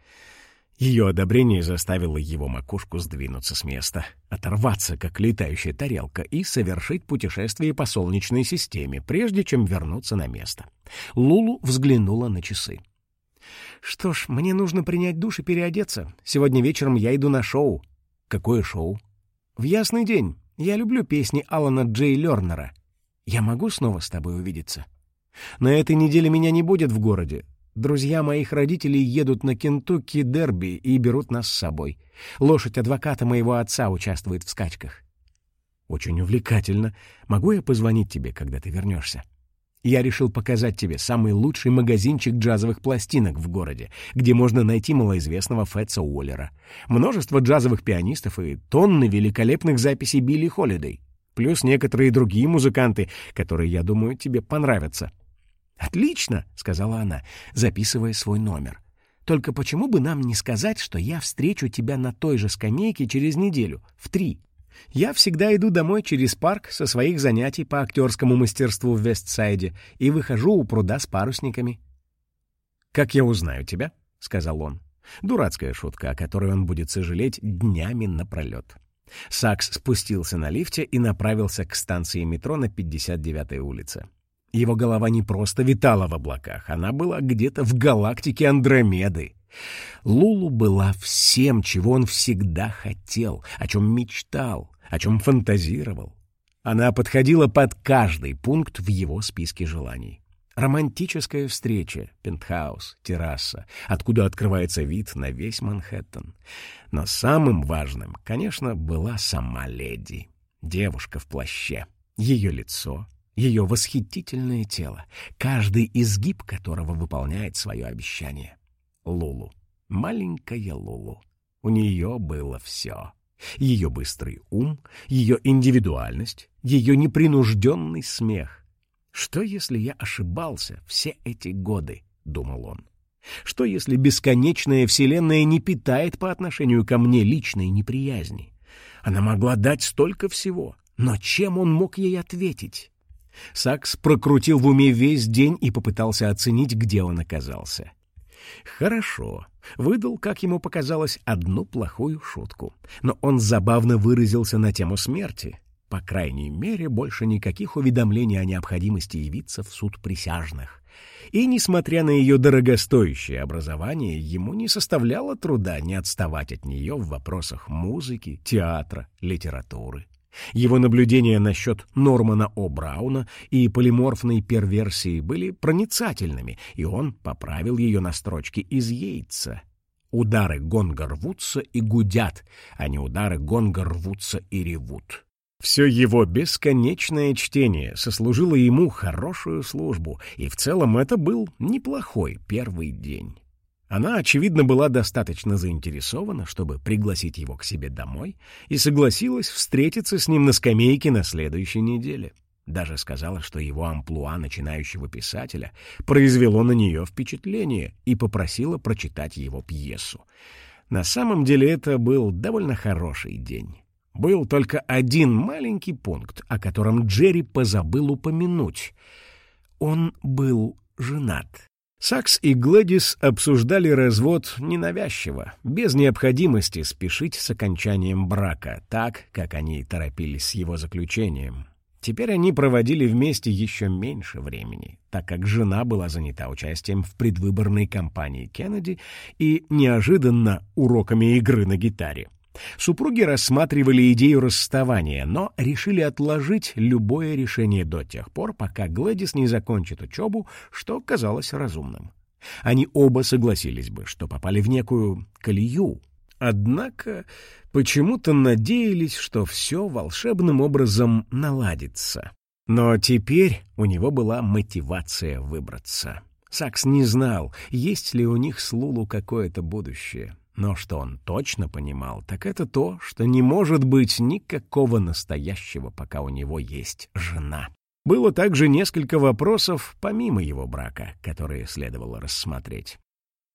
Ее одобрение заставило его макушку сдвинуться с места, оторваться, как летающая тарелка, и совершить путешествие по Солнечной системе, прежде чем вернуться на место. Лулу взглянула на часы. «Что ж, мне нужно принять душ и переодеться. Сегодня вечером я иду на шоу». «Какое шоу?» «В ясный день. Я люблю песни Алана Джей Лернера. Я могу снова с тобой увидеться?» «На этой неделе меня не будет в городе. Друзья моих родителей едут на Кентукки Дерби и берут нас с собой. Лошадь адвоката моего отца участвует в скачках. Очень увлекательно. Могу я позвонить тебе, когда ты вернешься? Я решил показать тебе самый лучший магазинчик джазовых пластинок в городе, где можно найти малоизвестного Фетца Уоллера, множество джазовых пианистов и тонны великолепных записей Билли Холидей, плюс некоторые другие музыканты, которые, я думаю, тебе понравятся. «Отлично!» — сказала она, записывая свой номер. Только почему бы нам не сказать, что я встречу тебя на той же скамейке через неделю, в три? Я всегда иду домой через парк со своих занятий по актерскому мастерству в Вестсайде и выхожу у пруда с парусниками. «Как я узнаю тебя?» — сказал он. Дурацкая шутка, о которой он будет сожалеть днями напролет. Сакс спустился на лифте и направился к станции метро на 59-й улице. Его голова не просто витала в облаках, она была где-то в галактике Андромеды. Лулу была всем, чего он всегда хотел, о чем мечтал, о чем фантазировал. Она подходила под каждый пункт в его списке желаний. Романтическая встреча, пентхаус, терраса, откуда открывается вид на весь Манхэттен. Но самым важным, конечно, была сама леди. Девушка в плаще, ее лицо, ее восхитительное тело, каждый изгиб которого выполняет свое обещание. Лулу. Маленькая Лулу. У нее было все. Ее быстрый ум, ее индивидуальность, ее непринужденный смех. «Что, если я ошибался все эти годы?» — думал он. «Что, если бесконечная Вселенная не питает по отношению ко мне личной неприязни? Она могла дать столько всего, но чем он мог ей ответить?» Сакс прокрутил в уме весь день и попытался оценить, где он оказался. Хорошо. Выдал, как ему показалось, одну плохую шутку. Но он забавно выразился на тему смерти. По крайней мере, больше никаких уведомлений о необходимости явиться в суд присяжных. И, несмотря на ее дорогостоящее образование, ему не составляло труда не отставать от нее в вопросах музыки, театра, литературы. Его наблюдения насчет Нормана О. Брауна и полиморфной перверсии были проницательными, и он поправил ее на строчке из Йейтса. Удары гонга рвутся и гудят, а не удары гонга рвутся и ревут. Все его бесконечное чтение сослужило ему хорошую службу, и в целом это был неплохой первый день. Она, очевидно, была достаточно заинтересована, чтобы пригласить его к себе домой, и согласилась встретиться с ним на скамейке на следующей неделе. Даже сказала, что его амплуа начинающего писателя произвело на нее впечатление и попросила прочитать его пьесу. На самом деле это был довольно хороший день. Был только один маленький пункт, о котором Джерри позабыл упомянуть. Он был женат. Сакс и Глэдис обсуждали развод ненавязчиво, без необходимости спешить с окончанием брака, так, как они торопились с его заключением. Теперь они проводили вместе еще меньше времени, так как жена была занята участием в предвыборной кампании Кеннеди и, неожиданно, уроками игры на гитаре. Супруги рассматривали идею расставания, но решили отложить любое решение до тех пор, пока Глэдис не закончит учебу, что казалось разумным. Они оба согласились бы, что попали в некую колею. Однако почему-то надеялись, что все волшебным образом наладится. Но теперь у него была мотивация выбраться. Сакс не знал, есть ли у них с Лулу какое-то будущее. Но что он точно понимал, так это то, что не может быть никакого настоящего, пока у него есть жена. Было также несколько вопросов, помимо его брака, которые следовало рассмотреть.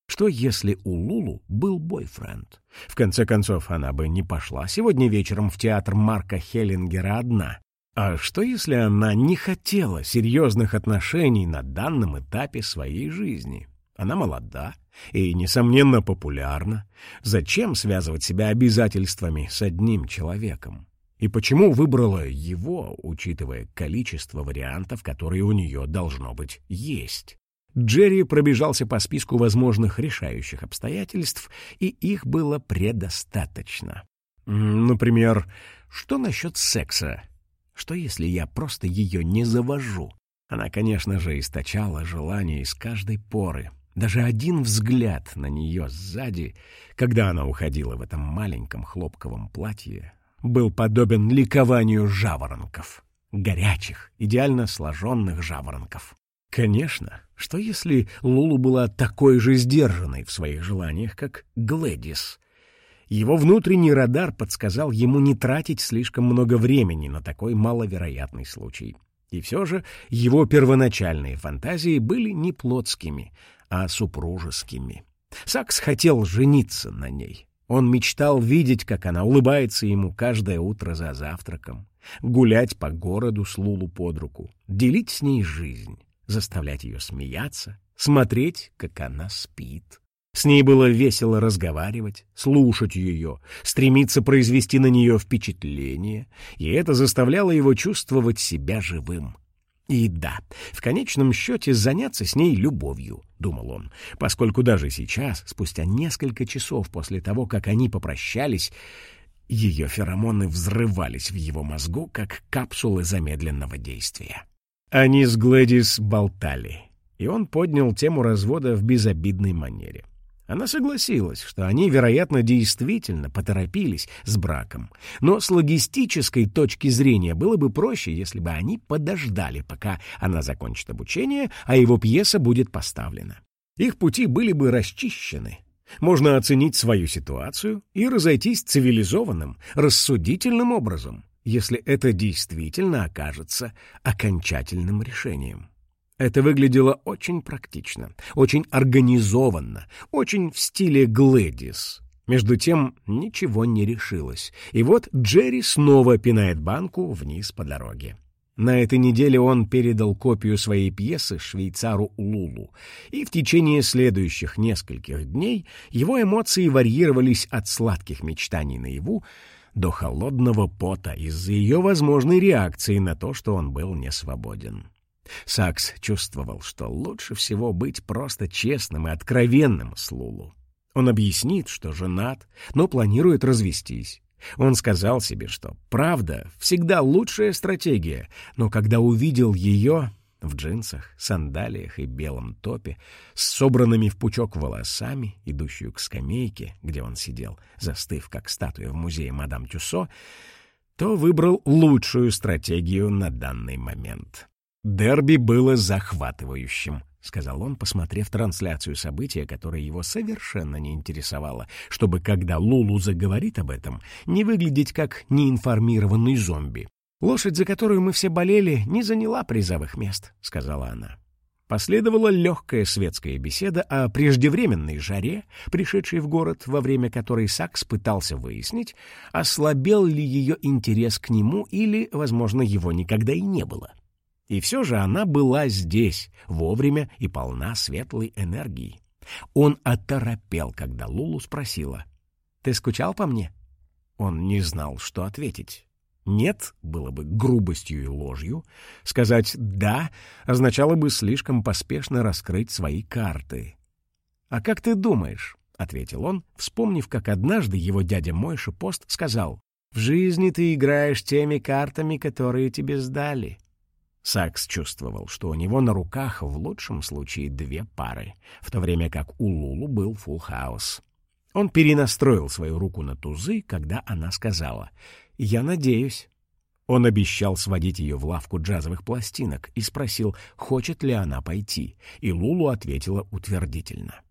Что если у Лулу был бойфренд? В конце концов, она бы не пошла сегодня вечером в театр Марка Хеллингера одна. А что если она не хотела серьезных отношений на данном этапе своей жизни? Она молода, и, несомненно, популярна. Зачем связывать себя обязательствами с одним человеком? И почему выбрала его, учитывая количество вариантов, которые у нее, должно быть, есть? Джерри пробежался по списку возможных решающих обстоятельств, и их было предостаточно. Например, что насчет секса? Что если я просто ее не завожу? Она, конечно же, источала желание из каждой поры, даже один взгляд на нее сзади, когда она уходила в этом маленьком хлопковом платье, был подобен ликованию жаворонков. Горячих, идеально сложенных жаворонков. Конечно, что если Лулу была такой же сдержанной в своих желаниях, как Глэдис? Его внутренний радар подсказал ему не тратить слишком много времени на такой маловероятный случай. И все же его первоначальные фантазии были не плотскими, а супружескими. Сакс хотел жениться на ней. Он мечтал видеть, как она улыбается ему каждое утро за завтраком, гулять по городу с Лулу под руку, делить с ней жизнь, заставлять ее смеяться, смотреть, как она спит. С ней было весело разговаривать, слушать ее, стремиться произвести на нее впечатление, и это заставляло его чувствовать себя живым. И да, в конечном счете заняться с ней любовью, — думал он, поскольку даже сейчас, спустя несколько часов после того, как они попрощались, ее феромоны взрывались в его мозгу, как капсулы замедленного действия. Они с Глэдис болтали, и он поднял тему развода в безобидной манере. — она согласилась, что они, вероятно, действительно поторопились с браком, но с логистической точки зрения было бы проще, если бы они подождали, пока она закончит обучение, а его пьеса будет поставлена. Их пути были бы расчищены. Можно оценить свою ситуацию и разойтись цивилизованным, рассудительным образом, если это действительно окажется окончательным решением. Это выглядело очень практично, очень организованно, очень в стиле Глэдис. Между тем ничего не решилось, и вот Джерри снова пинает банку вниз по дороге. На этой неделе он передал копию своей пьесы швейцару Лулу, и в течение следующих нескольких дней его эмоции варьировались от сладких мечтаний наяву до холодного пота из-за ее возможной реакции на то, что он был не свободен. Сакс чувствовал, что лучше всего быть просто честным и откровенным с Лулу. Он объяснит, что женат, но планирует развестись. Он сказал себе, что правда всегда лучшая стратегия, но когда увидел ее в джинсах, сандалиях и белом топе, с собранными в пучок волосами, идущую к скамейке, где он сидел, застыв как статуя в музее мадам Тюсо, то выбрал лучшую стратегию на данный момент. «Дерби было захватывающим», — сказал он, посмотрев трансляцию события, которое его совершенно не интересовало, чтобы, когда Лулу заговорит об этом, не выглядеть как неинформированный зомби. «Лошадь, за которую мы все болели, не заняла призовых мест», — сказала она. Последовала легкая светская беседа о преждевременной жаре, пришедшей в город, во время которой Сакс пытался выяснить, ослабел ли ее интерес к нему или, возможно, его никогда и не было. И все же она была здесь, вовремя и полна светлой энергии. Он оторопел, когда Лулу спросила. «Ты скучал по мне?» Он не знал, что ответить. «Нет» было бы грубостью и ложью. Сказать «да» означало бы слишком поспешно раскрыть свои карты. «А как ты думаешь?» — ответил он, вспомнив, как однажды его дядя Мойша Пост сказал, «В жизни ты играешь теми картами, которые тебе сдали». Сакс чувствовал, что у него на руках в лучшем случае две пары, в то время как у Лулу был фулл-хаус. Он перенастроил свою руку на тузы, когда она сказала «Я надеюсь». Он обещал сводить ее в лавку джазовых пластинок и спросил, хочет ли она пойти, и Лулу ответила утвердительно.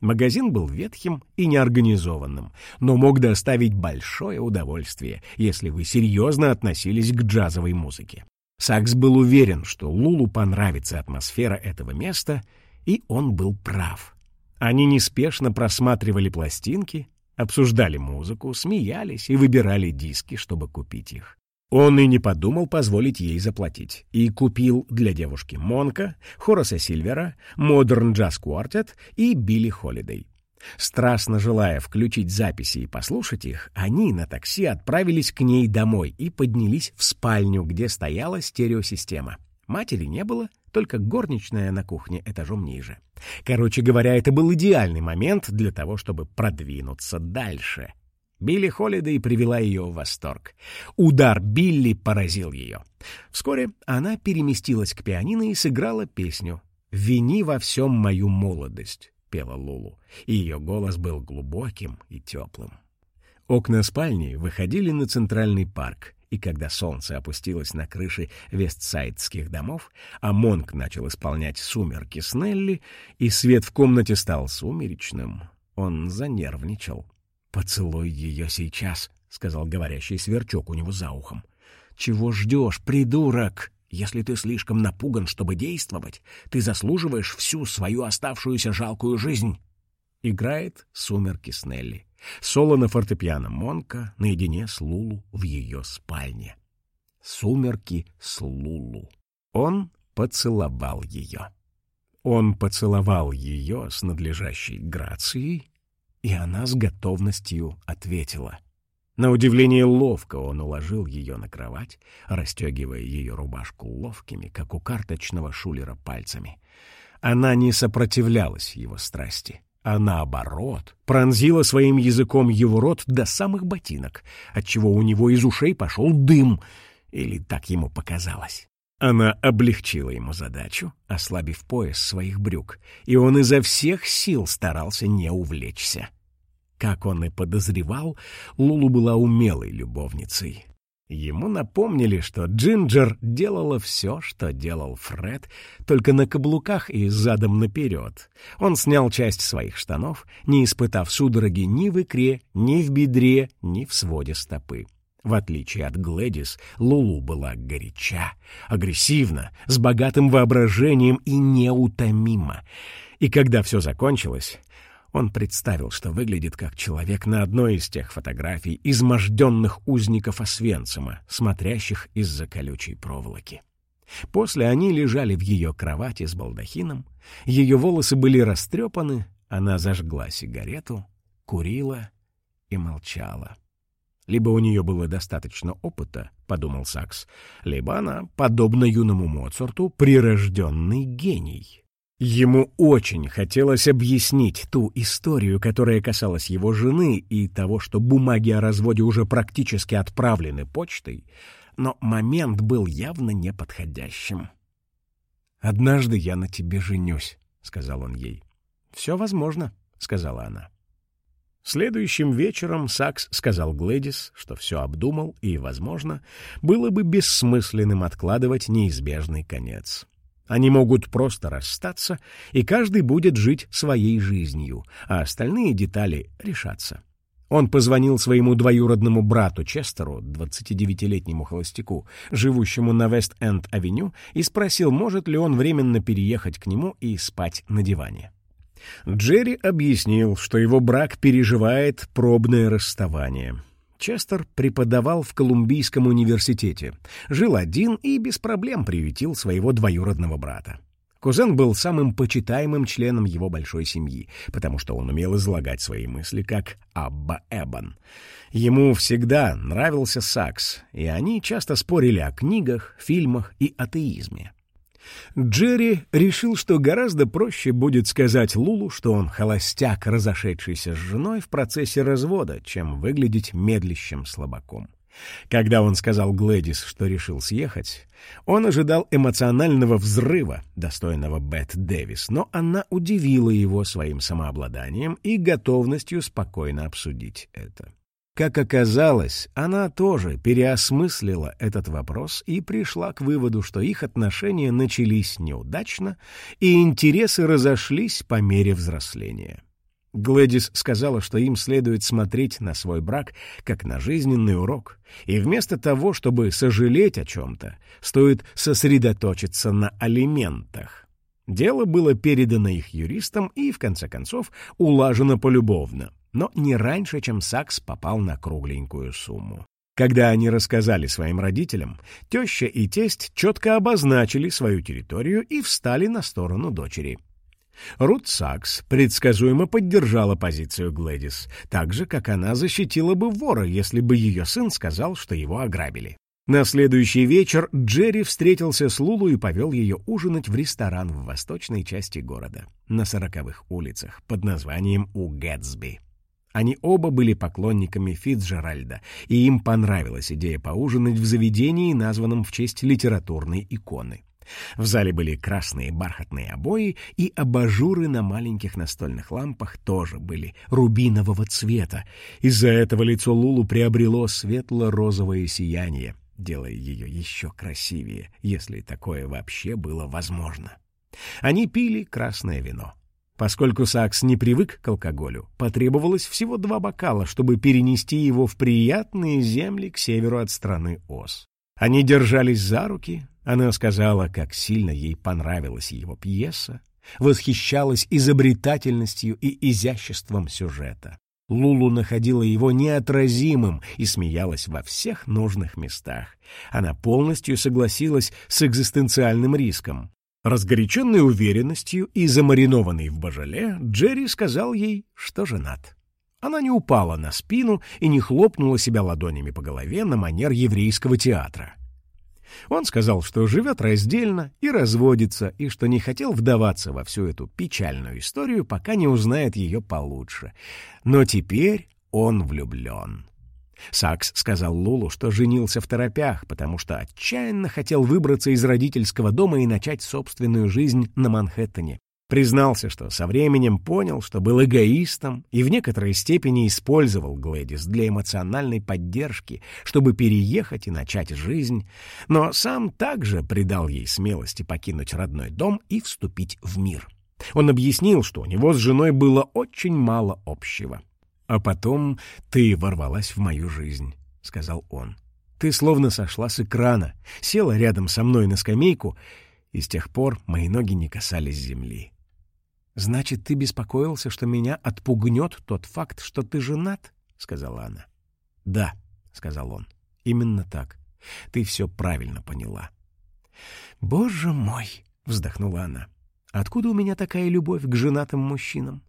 Магазин был ветхим и неорганизованным, но мог доставить большое удовольствие, если вы серьезно относились к джазовой музыке. Сакс был уверен, что Лулу понравится атмосфера этого места, и он был прав. Они неспешно просматривали пластинки, обсуждали музыку, смеялись и выбирали диски, чтобы купить их. Он и не подумал позволить ей заплатить, и купил для девушки Монка, Хораса Сильвера, Модерн Джаз Квартет и Билли Холидей. Страстно желая включить записи и послушать их, они на такси отправились к ней домой и поднялись в спальню, где стояла стереосистема. Матери не было, только горничная на кухне этажом ниже. Короче говоря, это был идеальный момент для того, чтобы продвинуться дальше. Билли Холидей привела ее в восторг. Удар Билли поразил ее. Вскоре она переместилась к пианино и сыграла песню «Вини во всем мою молодость». — пела Лулу, и ее голос был глубоким и теплым. Окна спальни выходили на центральный парк, и когда солнце опустилось на крыши вестсайдских домов, а Монк начал исполнять «Сумерки» с Нелли, и свет в комнате стал сумеречным, он занервничал. «Поцелуй ее сейчас», — сказал говорящий сверчок у него за ухом. «Чего ждешь, придурок?» Если ты слишком напуган, чтобы действовать, ты заслуживаешь всю свою оставшуюся жалкую жизнь. Играет «Сумерки с Нелли». Соло на фортепиано Монка наедине с Лулу в ее спальне. «Сумерки с Лулу». Он поцеловал ее. Он поцеловал ее с надлежащей грацией, и она с готовностью ответила. На удивление ловко он уложил ее на кровать, расстегивая ее рубашку ловкими, как у карточного шулера, пальцами. Она не сопротивлялась его страсти, а наоборот пронзила своим языком его рот до самых ботинок, отчего у него из ушей пошел дым, или так ему показалось. Она облегчила ему задачу, ослабив пояс своих брюк, и он изо всех сил старался не увлечься. Как он и подозревал, Лулу была умелой любовницей. Ему напомнили, что Джинджер делала все, что делал Фред, только на каблуках и задом наперед. Он снял часть своих штанов, не испытав судороги ни в икре, ни в бедре, ни в своде стопы. В отличие от Глэдис, Лулу была горяча, агрессивна, с богатым воображением и неутомима. И когда все закончилось, он представил, что выглядит как человек на одной из тех фотографий изможденных узников Освенцима, смотрящих из-за колючей проволоки. После они лежали в ее кровати с балдахином, ее волосы были растрепаны, она зажгла сигарету, курила и молчала. Либо у нее было достаточно опыта, — подумал Сакс, — либо она, подобно юному Моцарту, прирожденный гений. Ему очень хотелось объяснить ту историю, которая касалась его жены и того, что бумаги о разводе уже практически отправлены почтой, но момент был явно неподходящим. «Однажды я на тебе женюсь», — сказал он ей. «Все возможно», — сказала она. Следующим вечером Сакс сказал Глэдис, что все обдумал и, возможно, было бы бессмысленным откладывать неизбежный конец. Они могут просто расстаться, и каждый будет жить своей жизнью, а остальные детали решатся. Он позвонил своему двоюродному брату Честеру, 29-летнему холостяку, живущему на Вест-Энд-авеню, и спросил, может ли он временно переехать к нему и спать на диване. Джерри объяснил, что его брак переживает пробное расставание. Честер преподавал в Колумбийском университете, жил один и без проблем приютил своего двоюродного брата. Кузен был самым почитаемым членом его большой семьи, потому что он умел излагать свои мысли как Абба Эббон. Ему всегда нравился сакс, и они часто спорили о книгах, фильмах и атеизме. Джерри решил, что гораздо проще будет сказать Лулу, что он холостяк, разошедшийся с женой в процессе развода, чем выглядеть медлящим слабаком. Когда он сказал Глэдис, что решил съехать, он ожидал эмоционального взрыва, достойного Бет Дэвис, но она удивила его своим самообладанием и готовностью спокойно обсудить это. Как оказалось, она тоже переосмыслила этот вопрос и пришла к выводу, что их отношения начались неудачно, и интересы разошлись по мере взросления. Глэдис сказала, что им следует смотреть на свой брак как на жизненный урок, и вместо того, чтобы сожалеть о чем-то, стоит сосредоточиться на алиментах. Дело было передано их юристам и, в конце концов, улажено полюбовно но не раньше, чем Сакс попал на кругленькую сумму. Когда они рассказали своим родителям, теща и тесть четко обозначили свою территорию и встали на сторону дочери. Рут Сакс предсказуемо поддержала позицию Глэдис, так же, как она защитила бы вора, если бы ее сын сказал, что его ограбили. На следующий вечер Джерри встретился с Лулу и повел ее ужинать в ресторан в восточной части города, на сороковых улицах, под названием «У Гэтсби». Они оба были поклонниками Фитцджеральда, и им понравилась идея поужинать в заведении, названном в честь литературной иконы. В зале были красные бархатные обои, и абажуры на маленьких настольных лампах тоже были рубинового цвета. Из-за этого лицо Лулу приобрело светло-розовое сияние, делая ее еще красивее, если такое вообще было возможно. Они пили красное вино. Поскольку Сакс не привык к алкоголю, потребовалось всего два бокала, чтобы перенести его в приятные земли к северу от страны Оз. Они держались за руки, она сказала, как сильно ей понравилась его пьеса. восхищалась изобретательностью и изяществом сюжета. Лулу находила его неотразимым и смеялась во всех нужных местах. Она полностью согласилась с экзистенциальным риском. Разгоряченной уверенностью и замаринованный в божале, Джерри сказал ей, что женат. Она не упала на спину и не хлопнула себя ладонями по голове на манер еврейского театра. Он сказал, что живет раздельно и разводится, и что не хотел вдаваться во всю эту печальную историю, пока не узнает ее получше. Но теперь он влюблен. Сакс сказал Лулу, что женился в торопях, потому что отчаянно хотел выбраться из родительского дома и начать собственную жизнь на Манхэттене. Признался, что со временем понял, что был эгоистом и в некоторой степени использовал Глэдис для эмоциональной поддержки, чтобы переехать и начать жизнь, но сам также придал ей смелости покинуть родной дом и вступить в мир. Он объяснил, что у него с женой было очень мало общего. «А потом ты ворвалась в мою жизнь», — сказал он. «Ты словно сошла с экрана, села рядом со мной на скамейку, и с тех пор мои ноги не касались земли». «Значит, ты беспокоился, что меня отпугнет тот факт, что ты женат?» — сказала она. «Да», — сказал он, — «именно так. Ты все правильно поняла». «Боже мой!» — вздохнула она. «Откуда у меня такая любовь к женатым мужчинам?»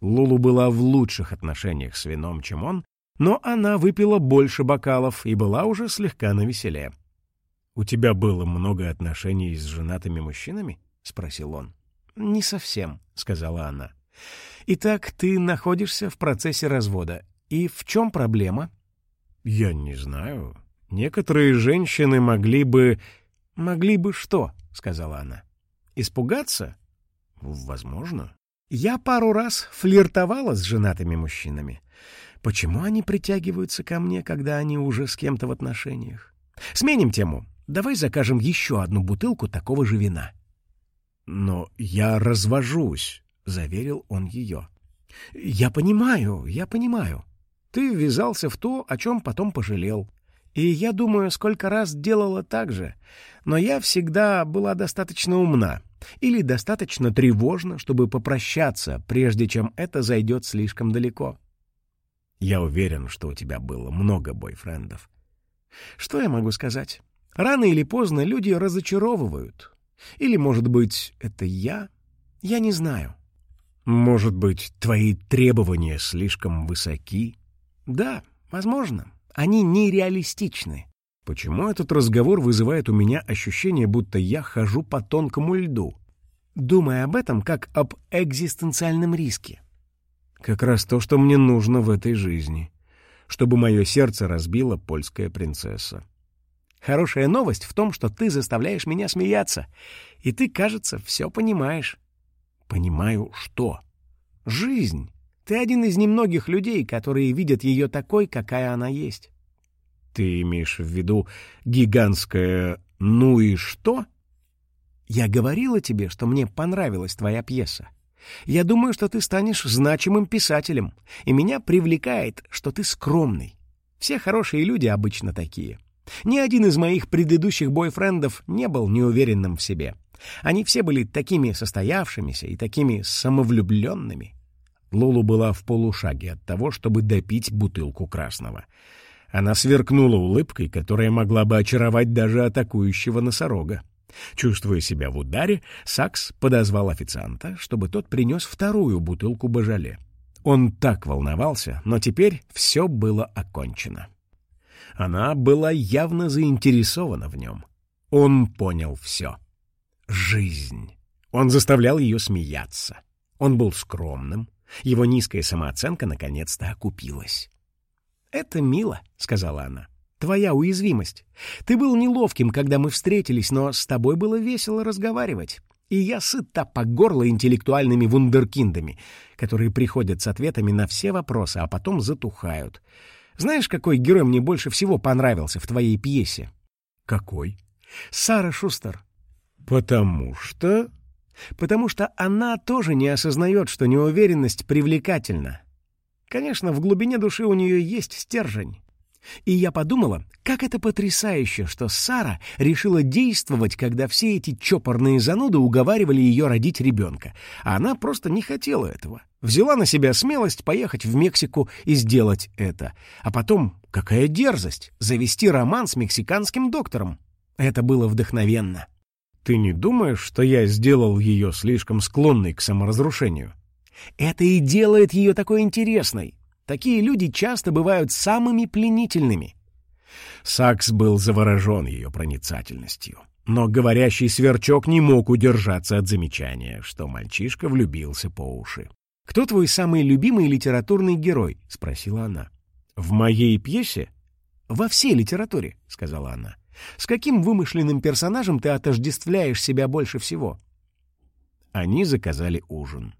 Лулу была в лучших отношениях с вином, чем он, но она выпила больше бокалов и была уже слегка навеселе. «У тебя было много отношений с женатыми мужчинами?» — спросил он. «Не совсем», — сказала она. «Итак, ты находишься в процессе развода. И в чем проблема?» «Я не знаю. Некоторые женщины могли бы...» «Могли бы что?» — сказала она. «Испугаться?» «Возможно». «Я пару раз флиртовала с женатыми мужчинами. Почему они притягиваются ко мне, когда они уже с кем-то в отношениях? Сменим тему. Давай закажем еще одну бутылку такого же вина». «Но я развожусь», — заверил он ее. «Я понимаю, я понимаю. Ты ввязался в то, о чем потом пожалел. И я думаю, сколько раз делала так же. Но я всегда была достаточно умна или достаточно тревожна, чтобы попрощаться, прежде чем это зайдет слишком далеко. Я уверен, что у тебя было много бойфрендов. Что я могу сказать? Рано или поздно люди разочаровывают. Или, может быть, это я? Я не знаю. Может быть, твои требования слишком высоки? Да, возможно. Они нереалистичны. Почему этот разговор вызывает у меня ощущение, будто я хожу по тонкому льду, думая об этом как об экзистенциальном риске? Как раз то, что мне нужно в этой жизни, чтобы мое сердце разбила польская принцесса. Хорошая новость в том, что ты заставляешь меня смеяться, и ты, кажется, все понимаешь. Понимаю что? Жизнь. Ты один из немногих людей, которые видят ее такой, какая она есть. Ты имеешь в виду гигантское «ну и что»? Я говорила тебе, что мне понравилась твоя пьеса. Я думаю, что ты станешь значимым писателем, и меня привлекает, что ты скромный. Все хорошие люди обычно такие. — ни один из моих предыдущих бойфрендов не был неуверенным в себе. Они все были такими состоявшимися и такими самовлюбленными. Лулу была в полушаге от того, чтобы допить бутылку красного. Она сверкнула улыбкой, которая могла бы очаровать даже атакующего носорога. Чувствуя себя в ударе, Сакс подозвал официанта, чтобы тот принес вторую бутылку божале. Он так волновался, но теперь все было окончено. Она была явно заинтересована в нем. Он понял все. Жизнь. Он заставлял ее смеяться. Он был скромным. Его низкая самооценка наконец-то окупилась. «Это мило», — сказала она. «Твоя уязвимость. Ты был неловким, когда мы встретились, но с тобой было весело разговаривать. И я сыта по горло интеллектуальными вундеркиндами, которые приходят с ответами на все вопросы, а потом затухают. Знаешь, какой герой мне больше всего понравился в твоей пьесе? Какой? Сара Шустер. Потому что... Потому что она тоже не осознает, что неуверенность привлекательна. Конечно, в глубине души у нее есть стержень. И я подумала, как это потрясающе, что Сара решила действовать, когда все эти чопорные зануды уговаривали ее родить ребенка, а она просто не хотела этого. Взяла на себя смелость поехать в Мексику и сделать это. А потом, какая дерзость, завести роман с мексиканским доктором. Это было вдохновенно. Ты не думаешь, что я сделал ее слишком склонной к саморазрушению? Это и делает ее такой интересной. Такие люди часто бывают самыми пленительными. Сакс был заворожен ее проницательностью. Но говорящий сверчок не мог удержаться от замечания, что мальчишка влюбился по уши. «Кто твой самый любимый литературный герой?» — спросила она. «В моей пьесе?» «Во всей литературе», — сказала она. «С каким вымышленным персонажем ты отождествляешь себя больше всего?» Они заказали ужин.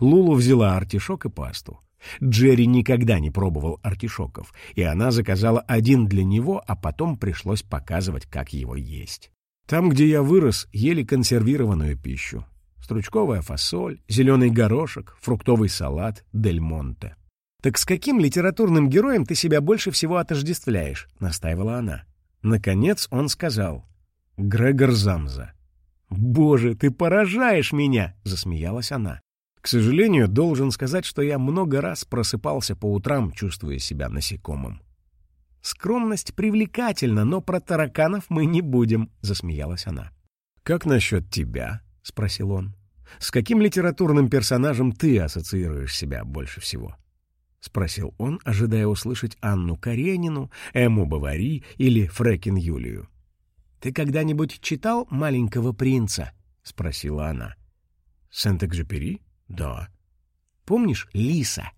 Лулу взяла артишок и пасту. Джерри никогда не пробовал артишоков, и она заказала один для него, а потом пришлось показывать, как его есть. Там, где я вырос, ели консервированную пищу. Стручковая фасоль, зеленый горошек, фруктовый салат, дель монте. «Так с каким литературным героем ты себя больше всего отождествляешь?» — настаивала она. Наконец он сказал. «Грегор Замза». «Боже, ты поражаешь меня!» — засмеялась она. К сожалению, должен сказать, что я много раз просыпался по утрам, чувствуя себя насекомым. «Скромность привлекательна, но про тараканов мы не будем», — засмеялась она. «Как насчет тебя?» — спросил он. «С каким литературным персонажем ты ассоциируешь себя больше всего?» — спросил он, ожидая услышать Анну Каренину, Эму Бавари или Фрекин Юлию. «Ты когда-нибудь читал «Маленького принца»?» — спросила она. «Сент-Экзюпери?» «Да». «Помнишь Лиса?»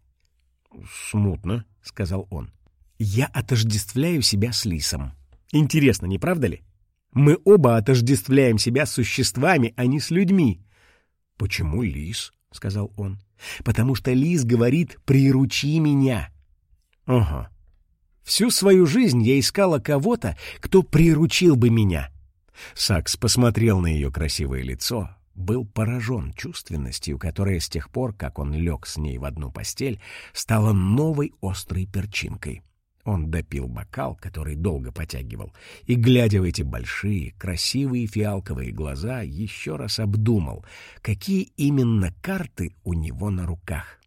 «Смутно», — сказал он. «Я отождествляю себя с Лисом. Интересно, не правда ли? Мы оба отождествляем себя с существами, а не с людьми». «Почему Лис?» — сказал он. «Потому что Лис говорит «приручи меня». «Ага». Всю свою жизнь я искала кого-то, кто приручил бы меня. Сакс посмотрел на ее красивое лицо, был поражен чувственностью, которая с тех пор, как он лег с ней в одну постель, стала новой острой перчинкой. Он допил бокал, который долго потягивал, и, глядя в эти большие, красивые фиалковые глаза, еще раз обдумал, какие именно карты у него на руках.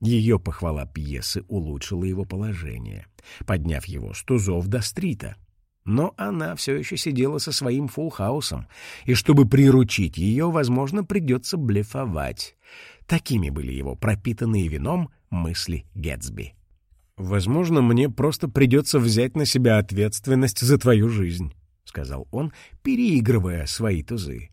Ее похвала пьесы улучшила его положение, подняв его с тузов до стрита — но она все еще сидела со своим фулхаусом, и чтобы приручить ее, возможно, придется блефовать. Такими были его пропитанные вином мысли Гетсби. «Возможно, мне просто придется взять на себя ответственность за твою жизнь», — сказал он, переигрывая свои тузы.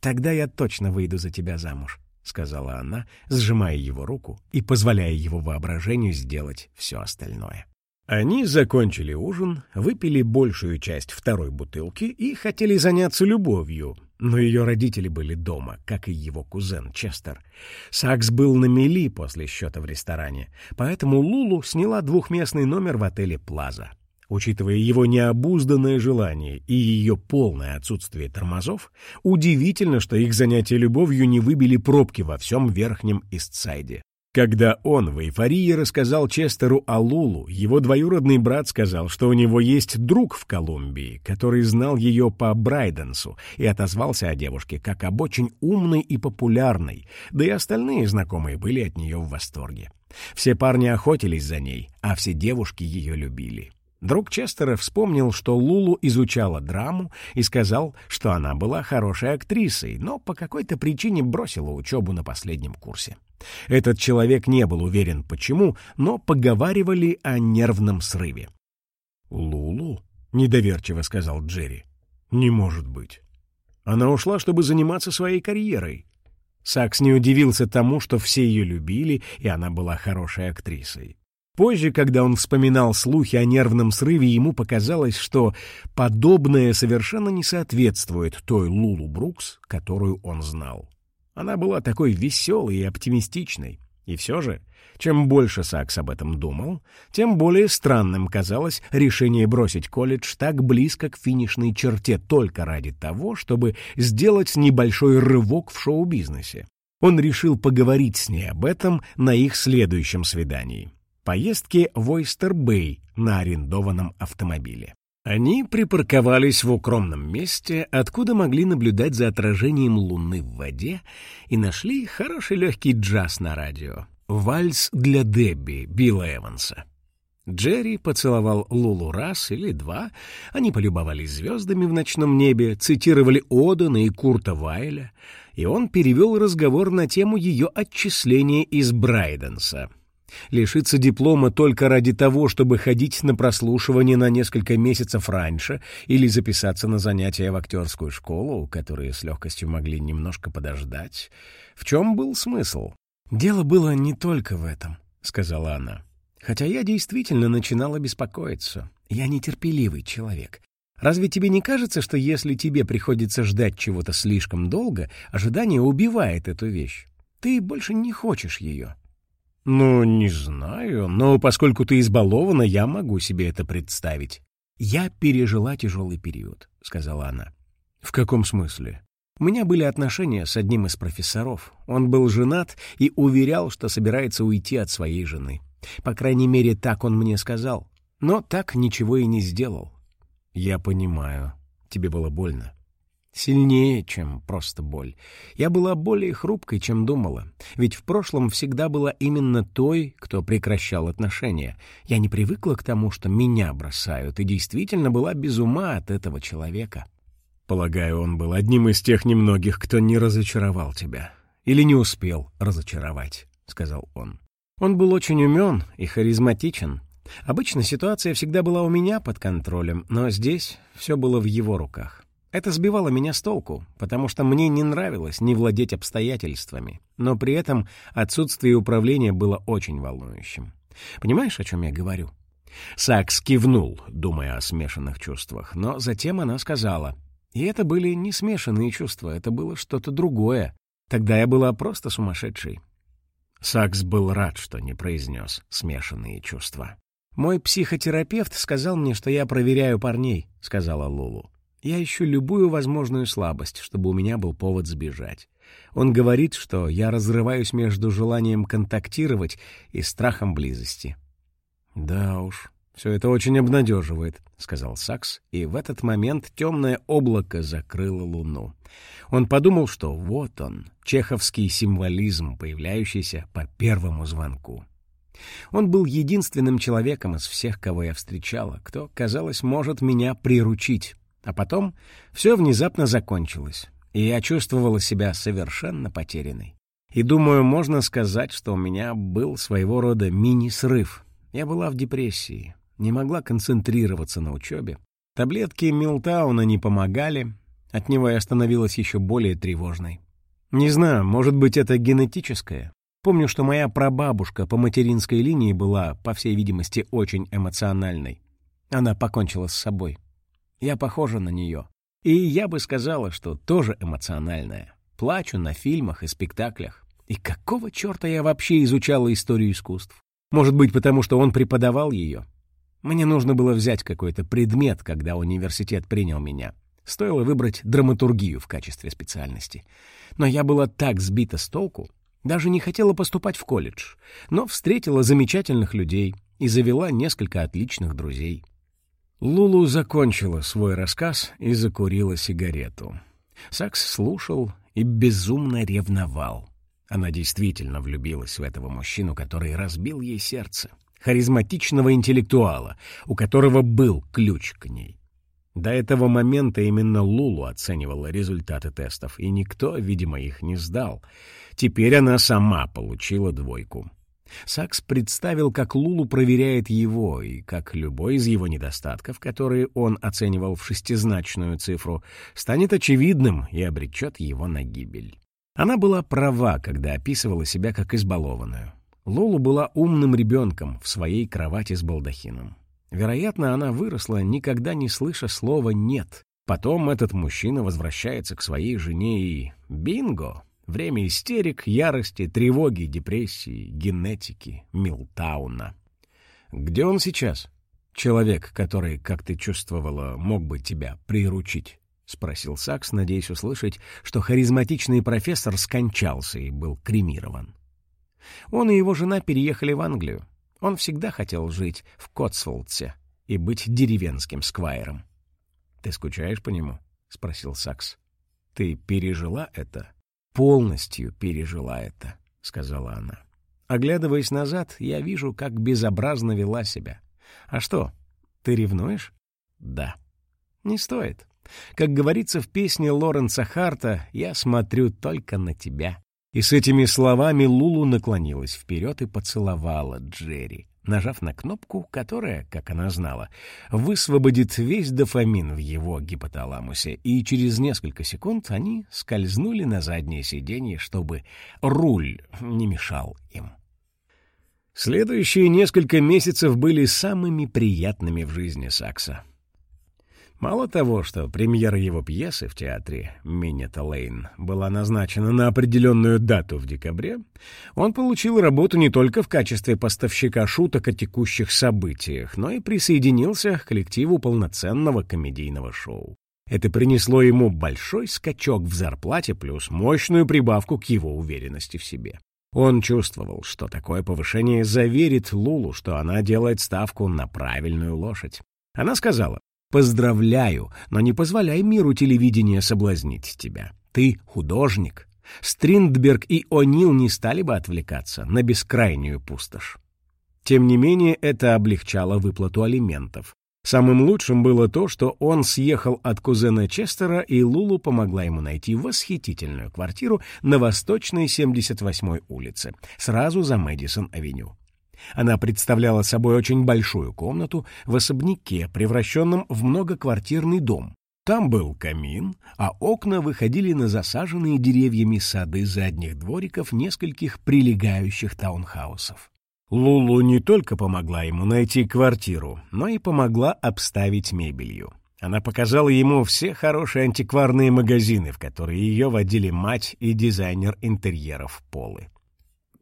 «Тогда я точно выйду за тебя замуж», — сказала она, сжимая его руку и позволяя его воображению сделать все остальное. Они закончили ужин, выпили большую часть второй бутылки и хотели заняться любовью, но ее родители были дома, как и его кузен Честер. Сакс был на мели после счета в ресторане, поэтому Лулу сняла двухместный номер в отеле «Плаза». Учитывая его необузданное желание и ее полное отсутствие тормозов, удивительно, что их занятия любовью не выбили пробки во всем верхнем Истсайде. Когда он в эйфории рассказал Честеру о Лулу, его двоюродный брат сказал, что у него есть друг в Колумбии, который знал ее по Брайденсу и отозвался о девушке как об очень умной и популярной, да и остальные знакомые были от нее в восторге. Все парни охотились за ней, а все девушки ее любили. Друг Честера вспомнил, что Лулу изучала драму и сказал, что она была хорошей актрисой, но по какой-то причине бросила учебу на последнем курсе. Этот человек не был уверен почему, но поговаривали о нервном срыве. «Лулу?» — недоверчиво сказал Джерри. «Не может быть. Она ушла, чтобы заниматься своей карьерой». Сакс не удивился тому, что все ее любили, и она была хорошей актрисой. Позже, когда он вспоминал слухи о нервном срыве, ему показалось, что подобное совершенно не соответствует той Лулу Брукс, которую он знал. Она была такой веселой и оптимистичной. И все же, чем больше Сакс об этом думал, тем более странным казалось решение бросить колледж так близко к финишной черте только ради того, чтобы сделать небольшой рывок в шоу-бизнесе. Он решил поговорить с ней об этом на их следующем свидании. поездке в Ойстер-Бэй на арендованном автомобиле. Они припарковались в укромном месте, откуда могли наблюдать за отражением луны в воде, и нашли хороший легкий джаз на радио. «Вальс для Дебби» Билла Эванса. Джерри поцеловал Лулу раз или два, они полюбовались звездами в ночном небе, цитировали Одена и Курта Вайля, и он перевел разговор на тему ее отчисления из Брайденса. Лишиться диплома только ради того, чтобы ходить на прослушивание на несколько месяцев раньше или записаться на занятия в актерскую школу, которые с легкостью могли немножко подождать. В чем был смысл? «Дело было не только в этом», — сказала она. «Хотя я действительно начинала беспокоиться. Я нетерпеливый человек. Разве тебе не кажется, что если тебе приходится ждать чего-то слишком долго, ожидание убивает эту вещь? Ты больше не хочешь ее». «Ну, не знаю, но поскольку ты избалована, я могу себе это представить». «Я пережила тяжелый период», — сказала она. «В каком смысле?» У меня были отношения с одним из профессоров. Он был женат и уверял, что собирается уйти от своей жены. По крайней мере, так он мне сказал. Но так ничего и не сделал. «Я понимаю. Тебе было больно». Сильнее, чем просто боль. Я была более хрупкой, чем думала. Ведь в прошлом всегда была именно той, кто прекращал отношения. Я не привыкла к тому, что меня бросают, и действительно была без ума от этого человека. Полагаю, он был одним из тех немногих, кто не разочаровал тебя. Или не успел разочаровать, — сказал он. Он был очень умен и харизматичен. Обычно ситуация всегда была у меня под контролем, но здесь все было в его руках. Это сбивало меня с толку, потому что мне не нравилось не владеть обстоятельствами, но при этом отсутствие управления было очень волнующим. Понимаешь, о чем я говорю? Сакс кивнул, думая о смешанных чувствах, но затем она сказала, и это были не смешанные чувства, это было что-то другое. Тогда я была просто сумасшедшей. Сакс был рад, что не произнес смешанные чувства. «Мой психотерапевт сказал мне, что я проверяю парней», — сказала Лулу. Я ищу любую возможную слабость, чтобы у меня был повод сбежать. Он говорит, что я разрываюсь между желанием контактировать и страхом близости. «Да уж, все это очень обнадеживает», — сказал Сакс, и в этот момент темное облако закрыло луну. Он подумал, что вот он, чеховский символизм, появляющийся по первому звонку. Он был единственным человеком из всех, кого я встречала, кто, казалось, может меня приручить. А потом все внезапно закончилось, и я чувствовала себя совершенно потерянной. И думаю, можно сказать, что у меня был своего рода мини-срыв. Я была в депрессии, не могла концентрироваться на учебе. Таблетки Милтауна не помогали, от него я становилась еще более тревожной. Не знаю, может быть, это генетическое. Помню, что моя прабабушка по материнской линии была, по всей видимости, очень эмоциональной. Она покончила с собой. Я похожа на нее. И я бы сказала, что тоже эмоциональная. Плачу на фильмах и спектаклях. И какого черта я вообще изучала историю искусств? Может быть, потому что он преподавал ее? Мне нужно было взять какой-то предмет, когда университет принял меня. Стоило выбрать драматургию в качестве специальности. Но я была так сбита с толку, даже не хотела поступать в колледж, но встретила замечательных людей и завела несколько отличных друзей. Лулу закончила свой рассказ и закурила сигарету. Сакс слушал и безумно ревновал. Она действительно влюбилась в этого мужчину, который разбил ей сердце. Харизматичного интеллектуала, у которого был ключ к ней. До этого момента именно Лулу оценивала результаты тестов, и никто, видимо, их не сдал. Теперь она сама получила двойку. Сакс представил, как Лулу проверяет его, и как любой из его недостатков, которые он оценивал в шестизначную цифру, станет очевидным и обречет его на гибель. Она была права, когда описывала себя как избалованную. Лулу была умным ребенком в своей кровати с балдахином. Вероятно, она выросла, никогда не слыша слова «нет». Потом этот мужчина возвращается к своей жене и... Бинго! Время истерик, ярости, тревоги, депрессии, генетики, Милтауна. Где он сейчас? Человек, который, как ты чувствовала, мог бы тебя приручить. — спросил Сакс, надеясь услышать, что харизматичный профессор скончался и был кремирован. Он и его жена переехали в Англию. Он всегда хотел жить в Котсволдсе и быть деревенским сквайром. «Ты скучаешь по нему?» — спросил Сакс. «Ты пережила это?» «Полностью пережила это», — сказала она. «Оглядываясь назад, я вижу, как безобразно вела себя. А что, ты ревнуешь?» «Да». «Не стоит. Как говорится в песне Лоренса Харта, «Я смотрю только на тебя». И с этими словами Лулу наклонилась вперед и поцеловала Джерри, нажав на кнопку, которая, как она знала, высвободит весь дофамин в его гипоталамусе, и через несколько секунд они скользнули на заднее сиденье, чтобы руль не мешал им. Следующие несколько месяцев были самыми приятными в жизни Сакса. Мало того, что премьера его пьесы в театре «Минета Лейн» была назначена на определенную дату в декабре, он получил работу не только в качестве поставщика шуток о текущих событиях, но и присоединился к коллективу полноценного комедийного шоу. Это принесло ему большой скачок в зарплате плюс мощную прибавку к его уверенности в себе. Он чувствовал, что такое повышение заверит Лулу, что она делает ставку на правильную лошадь. Она сказала, Поздравляю, но не позволяй миру телевидения соблазнить тебя. Ты художник. Стриндберг и О'Нил не стали бы отвлекаться на бескрайнюю пустошь. Тем не менее, это облегчало выплату алиментов. Самым лучшим было то, что он съехал от кузена Честера, и Лулу помогла ему найти восхитительную квартиру на восточной 78-й улице, сразу за Мэдисон-авеню. Она представляла собой очень большую комнату в особняке, превращенном в многоквартирный дом. Там был камин, а окна выходили на засаженные деревьями сады задних двориков нескольких прилегающих таунхаусов. Лулу не только помогла ему найти квартиру, но и помогла обставить мебелью. Она показала ему все хорошие антикварные магазины, в которые ее водили мать и дизайнер интерьеров Полы.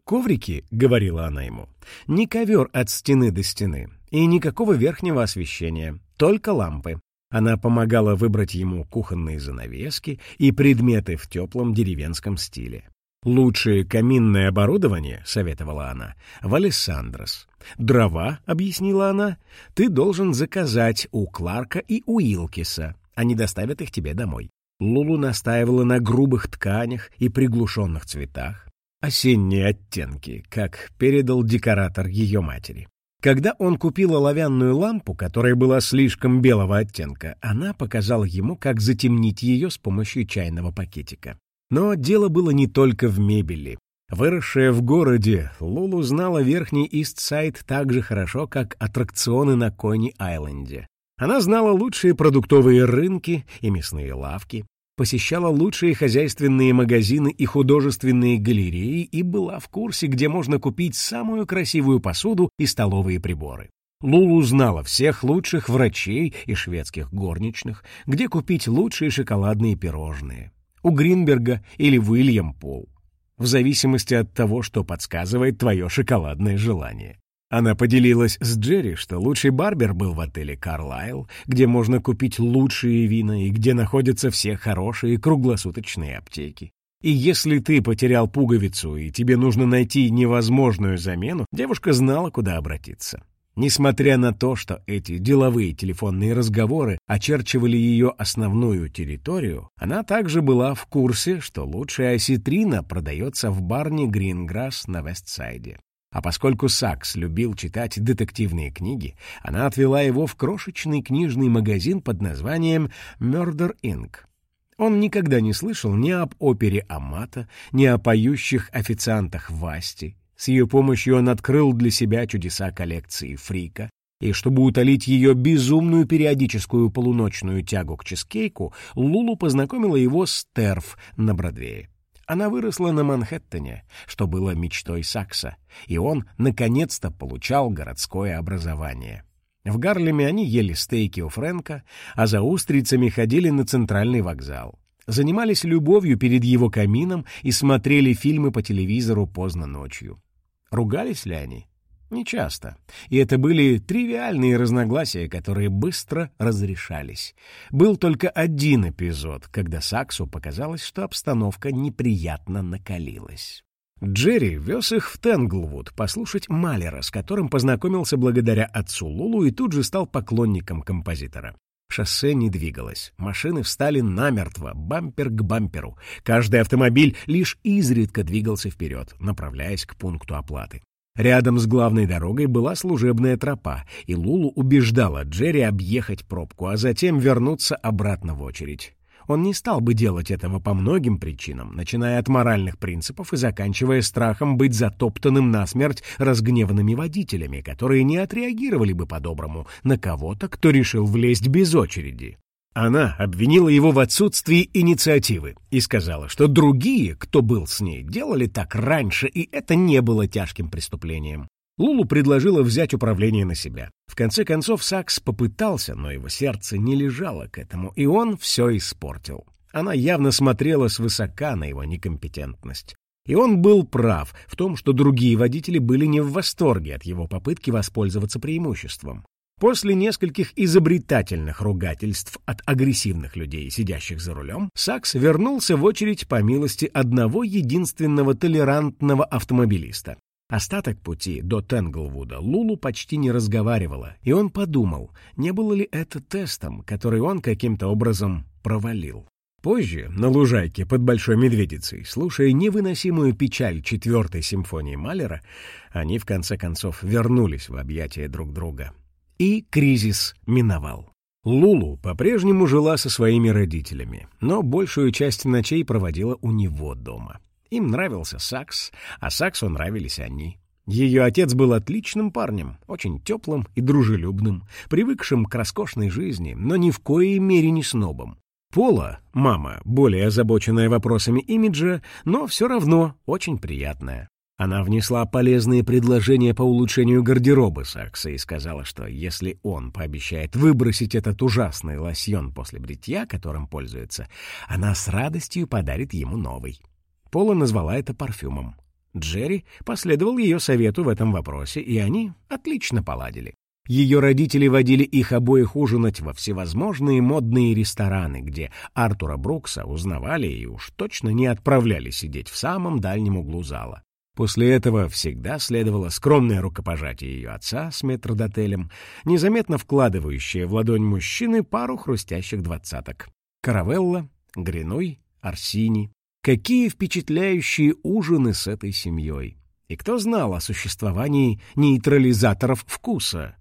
«Коврики», — говорила она ему, — «не ковер от стены до стены, и никакого верхнего освещения, только лампы». Она помогала выбрать ему кухонные занавески и предметы в теплом деревенском стиле. «Лучшее каминное оборудование», — советовала она, — «в Алессандрос». «Дрова», — объяснила она, — «ты должен заказать у Кларка и у Илкиса. Они доставят их тебе домой». Лулу настаивала на грубых тканях и приглушенных цветах осенние оттенки, как передал декоратор ее матери. Когда он купил оловянную лампу, которая была слишком белого оттенка, она показала ему, как затемнить ее с помощью чайного пакетика. Но дело было не только в мебели. Выросшая в городе, Лулу знала Верхний Ист-Сайд так же хорошо, как аттракционы на Кони-Айленде. Она знала лучшие продуктовые рынки и мясные лавки, посещала лучшие хозяйственные магазины и художественные галереи и была в курсе, где можно купить самую красивую посуду и столовые приборы. Лулу знала всех лучших врачей и шведских горничных, где купить лучшие шоколадные пирожные. У Гринберга или Уильям Пол. В зависимости от того, что подсказывает твое шоколадное желание. Она поделилась с Джерри, что лучший барбер был в отеле «Карлайл», где можно купить лучшие вина и где находятся все хорошие круглосуточные аптеки. И если ты потерял пуговицу и тебе нужно найти невозможную замену, девушка знала, куда обратиться. Несмотря на то, что эти деловые телефонные разговоры очерчивали ее основную территорию, она также была в курсе, что лучшая осетрина продается в барне «Гринграсс» на Вестсайде. А поскольку Сакс любил читать детективные книги, она отвела его в крошечный книжный магазин под названием «Murder Inc». Он никогда не слышал ни об опере Амата, ни о поющих официантах Васти. С ее помощью он открыл для себя чудеса коллекции Фрика, и чтобы утолить ее безумную периодическую полуночную тягу к чизкейку, Лулу познакомила его с Терф на Бродвее. Она выросла на Манхэттене, что было мечтой Сакса, и он наконец-то получал городское образование. В Гарлеме они ели стейки у Фрэнка, а за устрицами ходили на центральный вокзал. Занимались любовью перед его камином и смотрели фильмы по телевизору поздно ночью. Ругались ли они? Нечасто. И это были тривиальные разногласия, которые быстро разрешались. Был только один эпизод, когда Саксу показалось, что обстановка неприятно накалилась. Джерри вез их в Тенглвуд послушать Малера, с которым познакомился благодаря отцу Лулу и тут же стал поклонником композитора. Шоссе не двигалось, машины встали намертво, бампер к бамперу. Каждый автомобиль лишь изредка двигался вперед, направляясь к пункту оплаты. Рядом с главной дорогой была служебная тропа, и Лулу убеждала Джерри объехать пробку, а затем вернуться обратно в очередь. Он не стал бы делать этого по многим причинам, начиная от моральных принципов и заканчивая страхом быть затоптанным насмерть разгневанными водителями, которые не отреагировали бы по-доброму на кого-то, кто решил влезть без очереди. Она обвинила его в отсутствии инициативы и сказала, что другие, кто был с ней, делали так раньше, и это не было тяжким преступлением. Лулу предложила взять управление на себя. В конце концов, Сакс попытался, но его сердце не лежало к этому, и он все испортил. Она явно смотрела свысока на его некомпетентность. И он был прав в том, что другие водители были не в восторге от его попытки воспользоваться преимуществом. После нескольких изобретательных ругательств от агрессивных людей, сидящих за рулем, Сакс вернулся в очередь по милости одного единственного толерантного автомобилиста. Остаток пути до Тенглвуда Лулу почти не разговаривала, и он подумал, не было ли это тестом, который он каким-то образом провалил. Позже, на лужайке под Большой Медведицей, слушая невыносимую печаль четвертой симфонии Малера, они в конце концов вернулись в объятия друг друга. И кризис миновал. Лулу по-прежнему жила со своими родителями, но большую часть ночей проводила у него дома. Им нравился Сакс, а Саксу нравились они. Ее отец был отличным парнем, очень теплым и дружелюбным, привыкшим к роскошной жизни, но ни в коей мере не снобом. Пола, мама, более озабоченная вопросами имиджа, но все равно очень приятная. Она внесла полезные предложения по улучшению гардероба Сакса и сказала, что если он пообещает выбросить этот ужасный лосьон после бритья, которым пользуется, она с радостью подарит ему новый. Пола назвала это парфюмом. Джерри последовал ее совету в этом вопросе, и они отлично поладили. Ее родители водили их обоих ужинать во всевозможные модные рестораны, где Артура Брукса узнавали и уж точно не отправляли сидеть в самом дальнем углу зала. После этого всегда следовало скромное рукопожатие ее отца с метрдотелем, незаметно вкладывающее в ладонь мужчины пару хрустящих двадцаток. Каравелла, Гриной, Арсини, Какие впечатляющие ужины с этой семьей! И кто знал о существовании нейтрализаторов вкуса?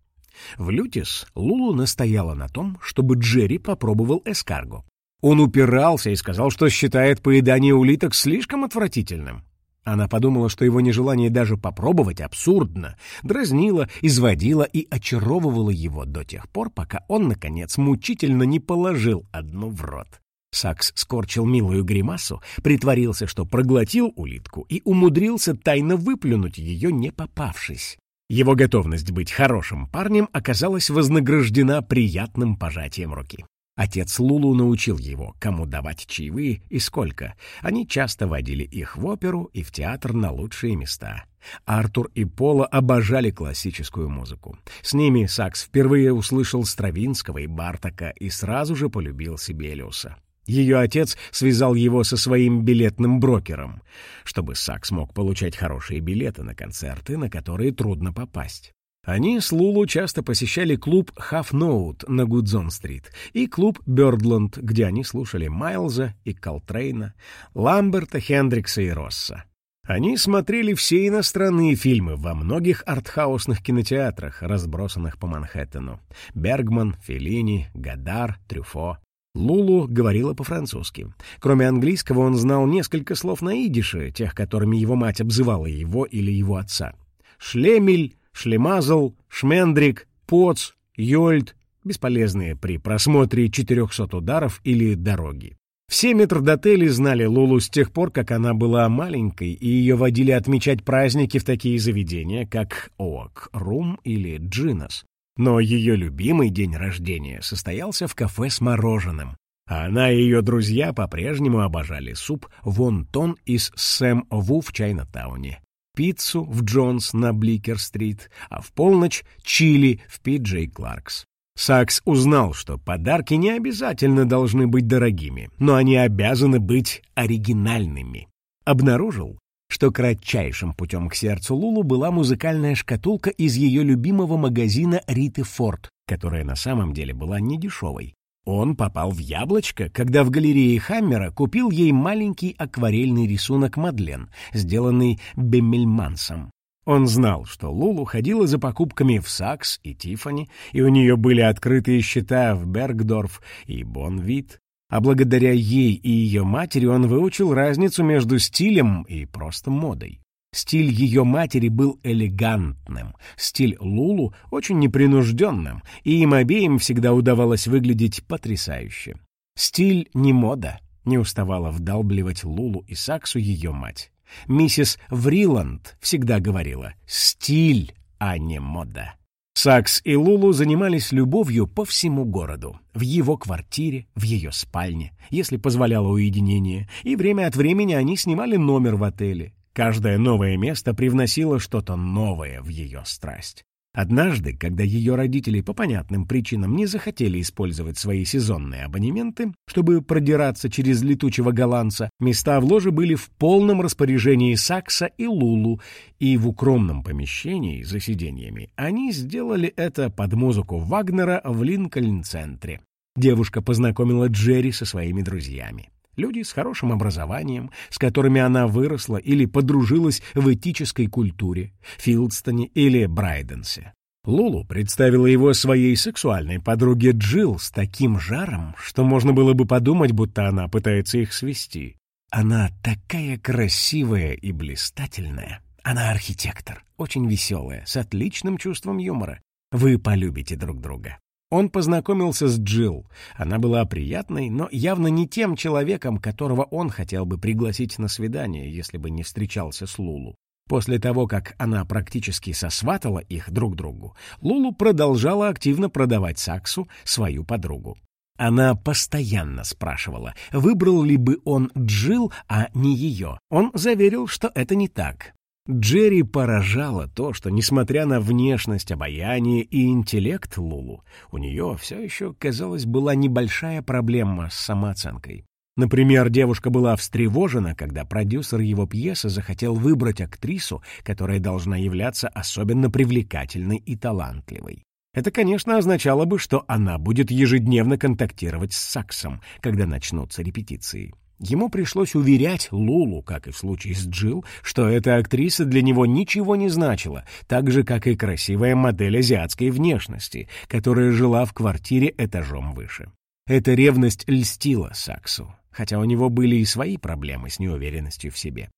В Лютис Лулу настояла на том, чтобы Джерри попробовал эскарго. Он упирался и сказал, что считает поедание улиток слишком отвратительным. Она подумала, что его нежелание даже попробовать абсурдно, дразнило, изводило и очаровывало его до тех пор, пока он, наконец, мучительно не положил одну в рот. Сакс скорчил милую гримасу, притворился, что проглотил улитку и умудрился тайно выплюнуть ее, не попавшись. Его готовность быть хорошим парнем оказалась вознаграждена приятным пожатием руки. Отец Лулу научил его, кому давать чаевые и сколько. Они часто водили их в оперу и в театр на лучшие места. Артур и Пола обожали классическую музыку. С ними Сакс впервые услышал Стравинского и Бартака и сразу же полюбил Сибелиуса. Ее отец связал его со своим билетным брокером, чтобы Сакс мог получать хорошие билеты на концерты, на которые трудно попасть. Они с Лулу часто посещали клуб Half Note на Гудзон-стрит и клуб Бёрдланд, где они слушали Майлза и Колтрейна, Ламберта, Хендрикса и Росса. Они смотрели все иностранные фильмы во многих артхаусных кинотеатрах, разбросанных по Манхэттену. Бергман, Феллини, Гадар, Трюфо. Лулу говорила по-французски. Кроме английского он знал несколько слов на идише, тех, которыми его мать обзывала его или его отца. Шлемель, шлемазл, шмендрик, поц, йольд — бесполезные при просмотре 400 ударов или дороги. Все метрдотели знали Лулу с тех пор, как она была маленькой, и ее водили отмечать праздники в такие заведения, как Оак, Рум или Джинос. Но ее любимый день рождения состоялся в кафе с мороженым, а она и ее друзья по-прежнему обожали суп «Вонтон» из Сэм Ву в Чайнатауне, пиццу в Джонс на Бликер-стрит, а в полночь — чили в Пи-Джей Кларкс. Сакс узнал, что подарки не обязательно должны быть дорогими, но они обязаны быть оригинальными. Обнаружил, что кратчайшим путем к сердцу Лулу была музыкальная шкатулка из ее любимого магазина Риты Форд, которая на самом деле была недешевой. Он попал в яблочко, когда в галерее Хаммера купил ей маленький акварельный рисунок Мадлен, сделанный Беммельмансом. Он знал, что Лулу ходила за покупками в Сакс и Тифани, и у нее были открытые счета в Бергдорф и Бонвит, а благодаря ей и ее матери он выучил разницу между стилем и просто модой. Стиль ее матери был элегантным, стиль Лулу очень непринужденным, и им обеим всегда удавалось выглядеть потрясающе. Стиль не мода, не уставала вдалбливать Лулу и Саксу ее мать. Миссис Вриланд всегда говорила «стиль, а не мода». Сакс и Лулу занимались любовью по всему городу. В его квартире, в ее спальне, если позволяло уединение, и время от времени они снимали номер в отеле. Каждое новое место привносило что-то новое в ее страсть. Однажды, когда ее родители по понятным причинам не захотели использовать свои сезонные абонементы, чтобы продираться через летучего голландца, места в ложе были в полном распоряжении Сакса и Лулу, и в укромном помещении за сиденьями они сделали это под музыку Вагнера в Линкольн-центре. Девушка познакомила Джерри со своими друзьями люди с хорошим образованием, с которыми она выросла или подружилась в этической культуре, Филдстоне или Брайденсе. Лулу представила его своей сексуальной подруге Джилл с таким жаром, что можно было бы подумать, будто она пытается их свести. Она такая красивая и блистательная. Она архитектор, очень веселая, с отличным чувством юмора. Вы полюбите друг друга. Он познакомился с Джилл. Она была приятной, но явно не тем человеком, которого он хотел бы пригласить на свидание, если бы не встречался с Лулу. После того, как она практически сосватала их друг другу, Лулу продолжала активно продавать Саксу свою подругу. Она постоянно спрашивала, выбрал ли бы он Джилл, а не ее. Он заверил, что это не так. Джерри поражало то, что, несмотря на внешность, обаяние и интеллект Лулу, у нее все еще, казалось, была небольшая проблема с самооценкой. Например, девушка была встревожена, когда продюсер его пьесы захотел выбрать актрису, которая должна являться особенно привлекательной и талантливой. Это, конечно, означало бы, что она будет ежедневно контактировать с Саксом, когда начнутся репетиции. Ему пришлось уверять Лулу, как и в случае с Джилл, что эта актриса для него ничего не значила, так же, как и красивая модель азиатской внешности, которая жила в квартире этажом выше. Эта ревность льстила Саксу, хотя у него были и свои проблемы с неуверенностью в себе.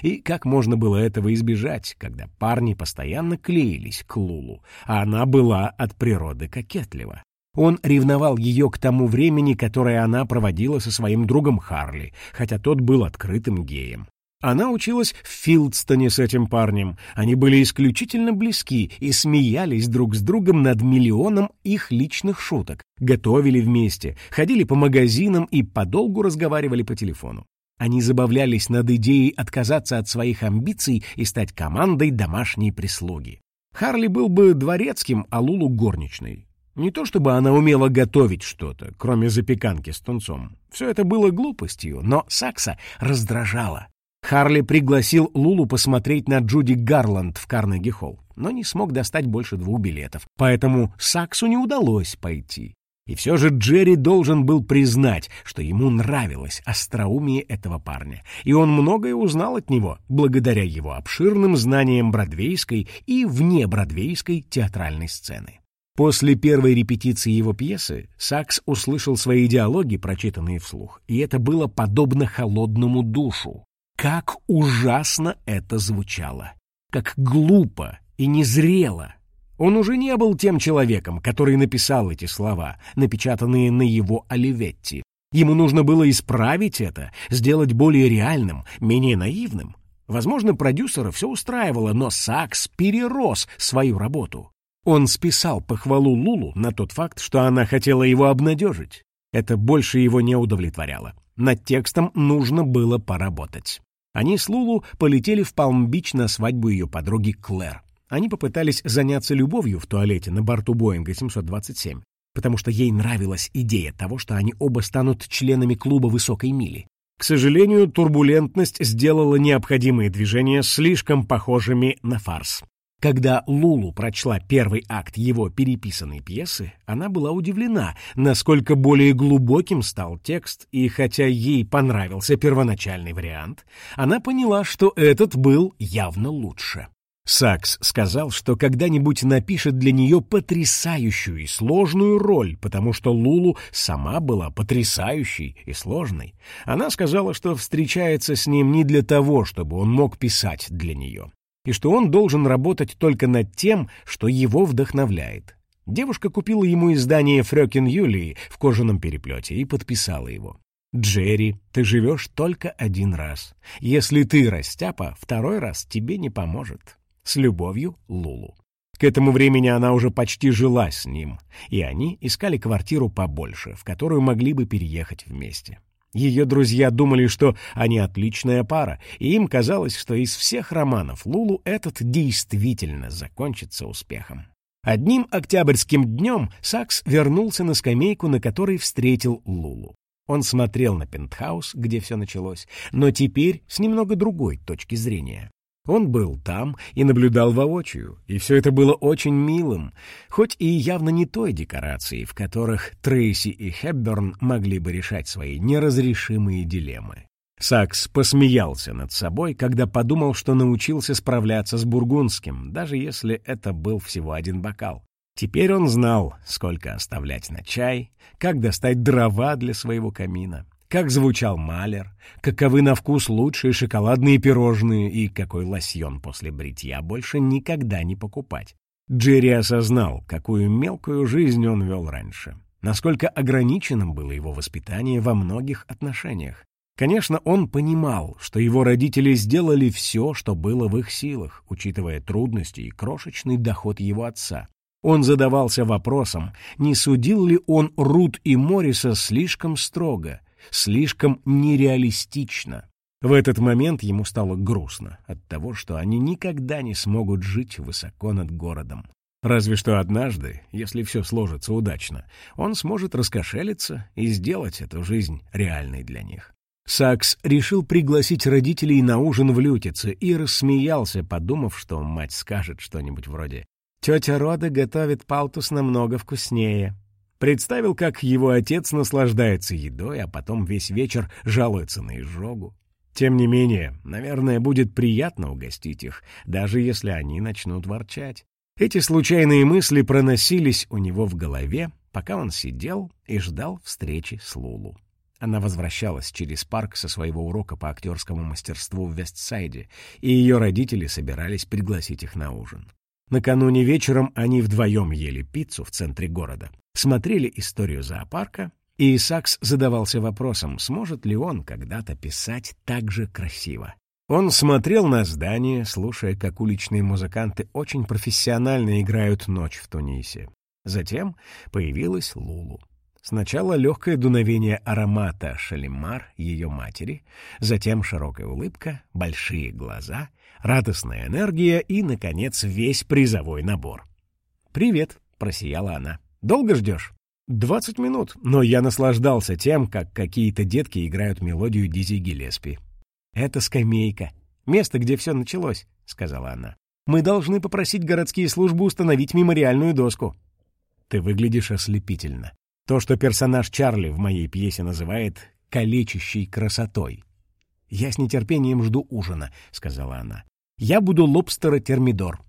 И как можно было этого избежать, когда парни постоянно клеились к Лулу, а она была от природы кокетлива? Он ревновал ее к тому времени, которое она проводила со своим другом Харли, хотя тот был открытым геем. Она училась в Филдстоне с этим парнем. Они были исключительно близки и смеялись друг с другом над миллионом их личных шуток, готовили вместе, ходили по магазинам и подолгу разговаривали по телефону. Они забавлялись над идеей отказаться от своих амбиций и стать командой домашней прислуги. Харли был бы дворецким, а Лулу — горничной. Не то чтобы она умела готовить что-то, кроме запеканки с тунцом. Все это было глупостью, но Сакса раздражала. Харли пригласил Лулу посмотреть на Джуди Гарланд в Карнеги-холл, но не смог достать больше двух билетов, поэтому Саксу не удалось пойти. И все же Джерри должен был признать, что ему нравилось остроумие этого парня, и он многое узнал от него благодаря его обширным знаниям бродвейской и внебродвейской театральной сцены. После первой репетиции его пьесы Сакс услышал свои диалоги, прочитанные вслух, и это было подобно холодному душу. Как ужасно это звучало! Как глупо и незрело! Он уже не был тем человеком, который написал эти слова, напечатанные на его Оливетти. Ему нужно было исправить это, сделать более реальным, менее наивным. Возможно, продюсера все устраивало, но Сакс перерос свою работу. Он списал похвалу Лулу на тот факт, что она хотела его обнадежить. Это больше его не удовлетворяло. Над текстом нужно было поработать. Они с Лулу полетели в Палм-Бич на свадьбу ее подруги Клэр. Они попытались заняться любовью в туалете на борту Боинга 727, потому что ей нравилась идея того, что они оба станут членами клуба высокой мили. К сожалению, турбулентность сделала необходимые движения слишком похожими на фарс. Когда Лулу прочла первый акт его переписанной пьесы, она была удивлена, насколько более глубоким стал текст, и хотя ей понравился первоначальный вариант, она поняла, что этот был явно лучше. Сакс сказал, что когда-нибудь напишет для нее потрясающую и сложную роль, потому что Лулу сама была потрясающей и сложной. Она сказала, что встречается с ним не для того, чтобы он мог писать для нее, и что он должен работать только над тем, что его вдохновляет. Девушка купила ему издание «Фрёкин Юлии» в кожаном переплете и подписала его. «Джерри, ты живешь только один раз. Если ты растяпа, второй раз тебе не поможет». С любовью, Лулу. К этому времени она уже почти жила с ним, и они искали квартиру побольше, в которую могли бы переехать вместе. Ее друзья думали, что они отличная пара, и им казалось, что из всех романов Лулу этот действительно закончится успехом. Одним октябрьским днем Сакс вернулся на скамейку, на которой встретил Лулу. Он смотрел на пентхаус, где все началось, но теперь с немного другой точки зрения. Он был там и наблюдал воочию, и все это было очень милым, хоть и явно не той декорацией, в которых Трейси и Хепберн могли бы решать свои неразрешимые дилеммы. Сакс посмеялся над собой, когда подумал, что научился справляться с бургундским, даже если это был всего один бокал. Теперь он знал, сколько оставлять на чай, как достать дрова для своего камина как звучал малер, каковы на вкус лучшие шоколадные пирожные и какой лосьон после бритья больше никогда не покупать. Джерри осознал, какую мелкую жизнь он вел раньше, насколько ограниченным было его воспитание во многих отношениях. Конечно, он понимал, что его родители сделали все, что было в их силах, учитывая трудности и крошечный доход его отца. Он задавался вопросом, не судил ли он Рут и Морриса слишком строго, слишком нереалистично. В этот момент ему стало грустно от того, что они никогда не смогут жить высоко над городом. Разве что однажды, если все сложится удачно, он сможет раскошелиться и сделать эту жизнь реальной для них. Сакс решил пригласить родителей на ужин в Лютице и рассмеялся, подумав, что мать скажет что-нибудь вроде «Тетя Рода готовит палтус намного вкуснее». Представил, как его отец наслаждается едой, а потом весь вечер жалуется на изжогу. Тем не менее, наверное, будет приятно угостить их, даже если они начнут ворчать. Эти случайные мысли проносились у него в голове, пока он сидел и ждал встречи с Лулу. Она возвращалась через парк со своего урока по актерскому мастерству в Вестсайде, и ее родители собирались пригласить их на ужин. Накануне вечером они вдвоем ели пиццу в центре города, смотрели историю зоопарка, и Сакс задавался вопросом, сможет ли он когда-то писать так же красиво. Он смотрел на здание, слушая, как уличные музыканты очень профессионально играют «Ночь в Тунисе». Затем появилась Лулу. Сначала легкое дуновение аромата шалимар ее матери, затем широкая улыбка, большие глаза, радостная энергия и, наконец, весь призовой набор. «Привет», — просияла она. «Долго ждешь?» «Двадцать минут, но я наслаждался тем, как какие-то детки играют мелодию Дизи Гиллеспи». «Это скамейка. Место, где все началось», — сказала она. «Мы должны попросить городские службы установить мемориальную доску». «Ты выглядишь ослепительно», то, что персонаж Чарли в моей пьесе называет «калечащей красотой». «Я с нетерпением жду ужина», — сказала она. «Я буду лобстера термидор».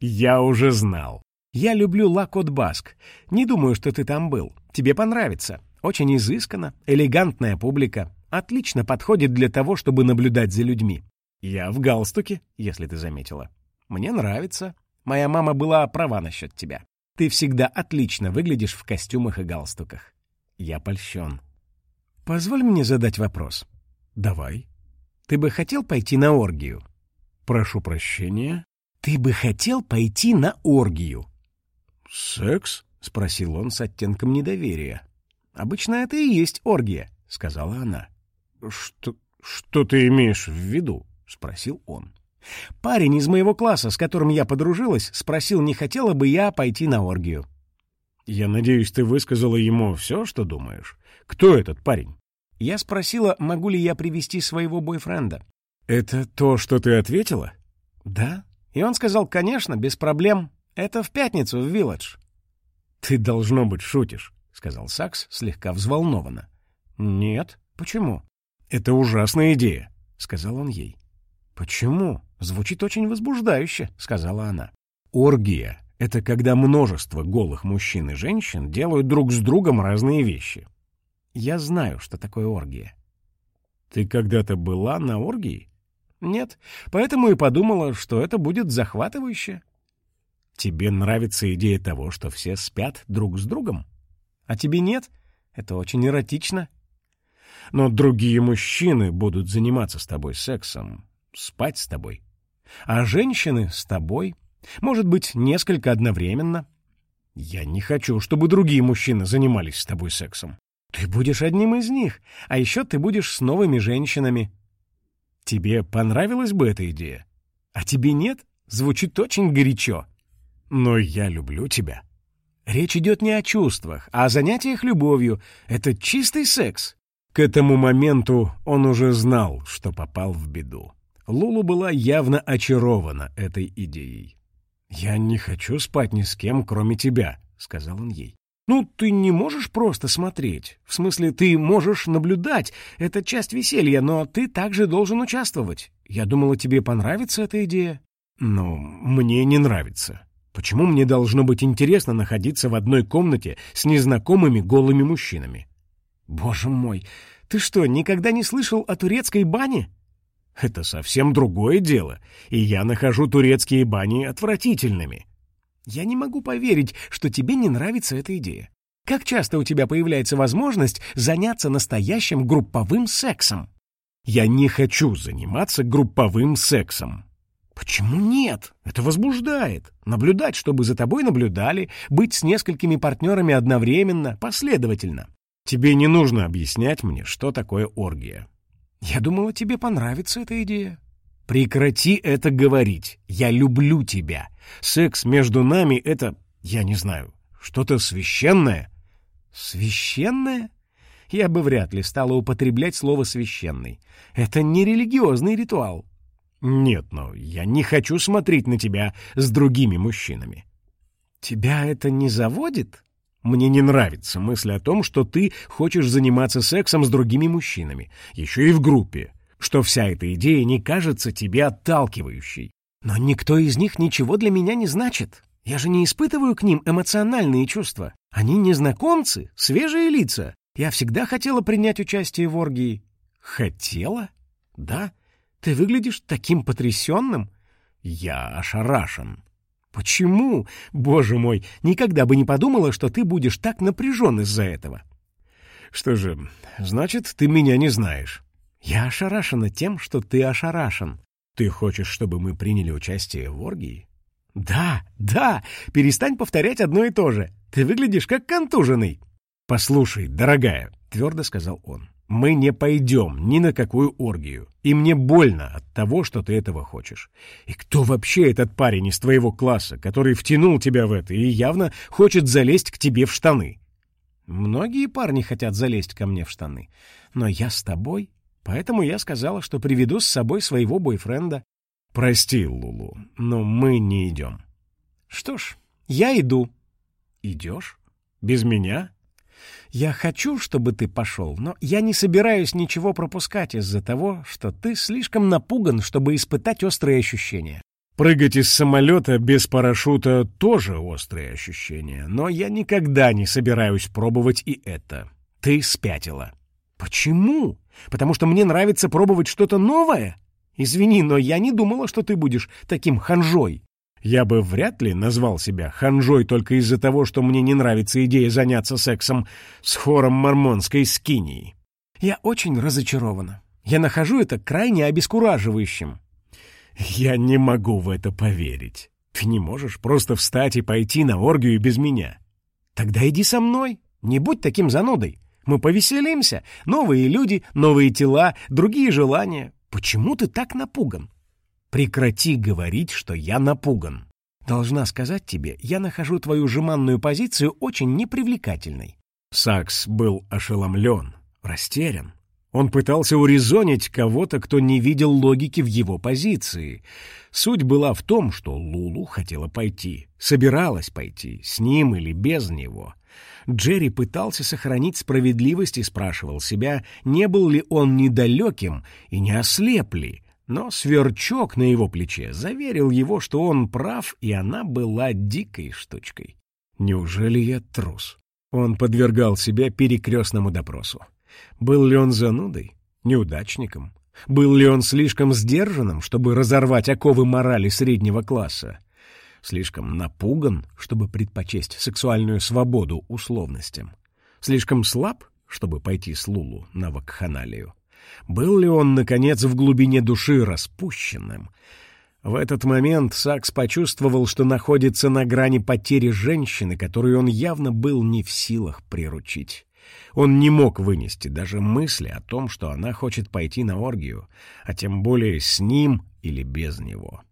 «Я уже знал». «Я люблю Лакот Баск. Не думаю, что ты там был. Тебе понравится. Очень изысканно, элегантная публика. Отлично подходит для того, чтобы наблюдать за людьми. Я в галстуке, если ты заметила. Мне нравится. Моя мама была права насчет тебя. Ты всегда отлично выглядишь в костюмах и галстуках. Я польщен. Позволь мне задать вопрос. Давай. Ты бы хотел пойти на оргию? Прошу прощения. Ты бы хотел пойти на оргию? Секс? Спросил он с оттенком недоверия. Обычно это и есть оргия, сказала она. Что, что ты имеешь в виду? Спросил он. Парень из моего класса, с которым я подружилась, спросил, не хотела бы я пойти на оргию. Я надеюсь, ты высказала ему все, что думаешь. Кто этот парень? Я спросила, могу ли я привести своего бойфренда. «Это то, что ты ответила?» «Да». И он сказал, конечно, без проблем. Это в пятницу в Вилледж. «Ты, должно быть, шутишь», — сказал Сакс слегка взволнованно. «Нет. Почему?» «Это ужасная идея», — сказал он ей. «Почему? Звучит очень возбуждающе», — сказала она. «Оргия — это когда множество голых мужчин и женщин делают друг с другом разные вещи». «Я знаю, что такое оргия». «Ты когда-то была на оргии?» «Нет, поэтому и подумала, что это будет захватывающе». «Тебе нравится идея того, что все спят друг с другом?» «А тебе нет? Это очень эротично». «Но другие мужчины будут заниматься с тобой сексом, спать с тобой. А женщины с тобой. Может быть, несколько одновременно. Я не хочу, чтобы другие мужчины занимались с тобой сексом. Ты будешь одним из них, а еще ты будешь с новыми женщинами. Тебе понравилась бы эта идея? А тебе нет? Звучит очень горячо. Но я люблю тебя. Речь идет не о чувствах, а о занятиях любовью. Это чистый секс. К этому моменту он уже знал, что попал в беду. Лулу была явно очарована этой идеей. «Я не хочу спать ни с кем, кроме тебя», — сказал он ей. «Ну, ты не можешь просто смотреть. В смысле, ты можешь наблюдать. Это часть веселья, но ты также должен участвовать. Я думала, тебе понравится эта идея». «Но мне не нравится. Почему мне должно быть интересно находиться в одной комнате с незнакомыми голыми мужчинами?» «Боже мой, ты что, никогда не слышал о турецкой бане?» Это совсем другое дело, и я нахожу турецкие бани отвратительными. Я не могу поверить, что тебе не нравится эта идея. Как часто у тебя появляется возможность заняться настоящим групповым сексом? Я не хочу заниматься групповым сексом. Почему нет? Это возбуждает. Наблюдать, чтобы за тобой наблюдали, быть с несколькими партнерами одновременно, последовательно. Тебе не нужно объяснять мне, что такое оргия. Я думала, тебе понравится эта идея. Прекрати это говорить. Я люблю тебя. Секс между нами — это, я не знаю, что-то священное. Священное? Я бы вряд ли стала употреблять слово «священный». Это не религиозный ритуал. Нет, но я не хочу смотреть на тебя с другими мужчинами. Тебя это не заводит? Мне не нравится мысль о том, что ты хочешь заниматься сексом с другими мужчинами, еще и в группе, что вся эта идея не кажется тебе отталкивающей. Но никто из них ничего для меня не значит. Я же не испытываю к ним эмоциональные чувства. Они незнакомцы, свежие лица. Я всегда хотела принять участие в оргии. Хотела? Да. Ты выглядишь таким потрясенным. Я ошарашен. Почему? Боже мой, никогда бы не подумала, что ты будешь так напряжен из-за этого. Что же, значит, ты меня не знаешь. Я ошарашена тем, что ты ошарашен. Ты хочешь, чтобы мы приняли участие в оргии? Да, да, перестань повторять одно и то же. Ты выглядишь как контуженный. Послушай, дорогая, твердо сказал он, мы не пойдем ни на какую оргию, и мне больно от того, что ты этого хочешь. И кто вообще этот парень из твоего класса, который втянул тебя в это и явно хочет залезть к тебе в штаны? Многие парни хотят залезть ко мне в штаны, но я с тобой, поэтому я сказала, что приведу с собой своего бойфренда. Прости, Лулу, но мы не идем. Что ж, я иду. Идешь? Без меня? Я хочу, чтобы ты пошел, но я не собираюсь ничего пропускать из-за того, что ты слишком напуган, чтобы испытать острые ощущения. Прыгать из самолета без парашюта тоже острые ощущения, но я никогда не собираюсь пробовать и это. Ты спятила. Почему? Потому что мне нравится пробовать что-то новое? Извини, но я не думала, что ты будешь таким ханжой. Я бы вряд ли назвал себя ханжой только из-за того, что мне не нравится идея заняться сексом с хором мормонской скинии. Я очень разочарована. Я нахожу это крайне обескураживающим. Я не могу в это поверить. Ты не можешь просто встать и пойти на оргию без меня. Тогда иди со мной. Не будь таким занудой. Мы повеселимся. Новые люди, новые тела, другие желания. Почему ты так напуган? Прекрати говорить, что я напуган. Должна сказать тебе, я нахожу твою жеманную позицию очень непривлекательной. Сакс был ошеломлен, растерян. Он пытался урезонить кого-то, кто не видел логики в его позиции. Суть была в том, что Лулу хотела пойти, собиралась пойти, с ним или без него. Джерри пытался сохранить справедливость и спрашивал себя, не был ли он недалеким и не ослеп ли. Но сверчок на его плече заверил его, что он прав, и она была дикой штучкой. Неужели я трус? Он подвергал себя перекрестному допросу. Был ли он занудой, неудачником? Был ли он слишком сдержанным, чтобы разорвать оковы морали среднего класса? Слишком напуган, чтобы предпочесть сексуальную свободу условностям? Слишком слаб, чтобы пойти с Лулу на вакханалию? Был ли он, наконец, в глубине души распущенным? В этот момент Сакс почувствовал, что находится на грани потери женщины, которую он явно был не в силах приручить. Он не мог вынести даже мысли о том, что она хочет пойти на оргию, а тем более с ним или без него.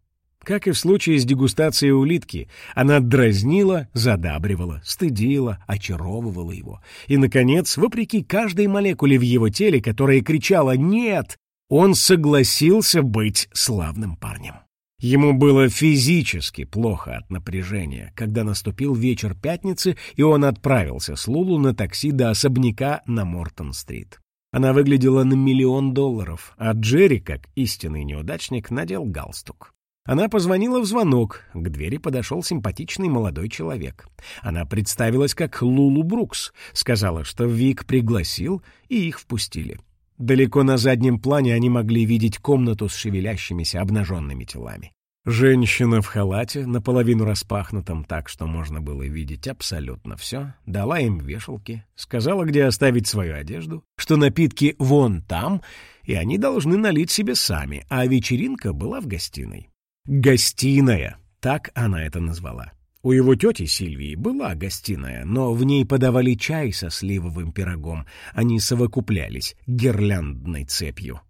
Как и в случае с дегустацией улитки, она дразнила, задабривала, стыдила, очаровывала его. И, наконец, вопреки каждой молекуле в его теле, которая кричала «нет», он согласился быть славным парнем. Ему было физически плохо от напряжения, когда наступил вечер пятницы, и он отправился с Лулу на такси до особняка на Мортон-стрит. Она выглядела на миллион долларов, а Джерри, как истинный неудачник, надел галстук. Она позвонила в звонок, к двери подошел симпатичный молодой человек. Она представилась как Лулу Брукс, сказала, что Вик пригласил, и их впустили. Далеко на заднем плане они могли видеть комнату с шевелящимися обнаженными телами. Женщина в халате, наполовину распахнутом так, что можно было видеть абсолютно все, дала им вешалки, сказала, где оставить свою одежду, что напитки вон там, и они должны налить себе сами, а вечеринка была в гостиной. Гостиная, так она это назвала. У его тети Сильвии была гостиная, но в ней подавали чай со сливовым пирогом, они совокуплялись гирляндной цепью.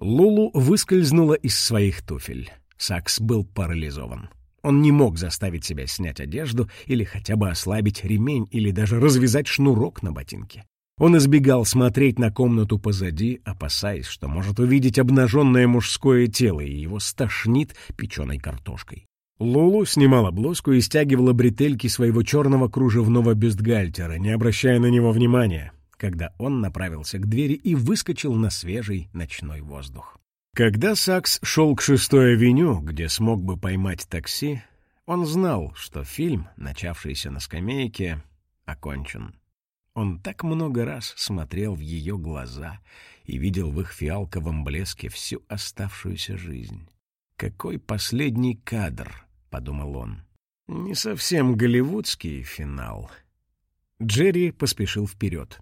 Лулу выскользнула из своих туфель. Сакс был парализован. Он не мог заставить себя снять одежду или хотя бы ослабить ремень или даже развязать шнурок на ботинке. Он избегал смотреть на комнату позади, опасаясь, что может увидеть обнаженное мужское тело, и его стошнит печеной картошкой. Лулу снимала блузку и стягивала бретельки своего черного кружевного бюстгальтера, не обращая на него внимания, когда он направился к двери и выскочил на свежий ночной воздух. Когда Сакс шел к шестой авеню, где смог бы поймать такси, он знал, что фильм, начавшийся на скамейке, окончен. Он так много раз смотрел в ее глаза и видел в их фиалковом блеске всю оставшуюся жизнь. «Какой последний кадр!» — подумал он. «Не совсем голливудский финал». Джерри поспешил вперед.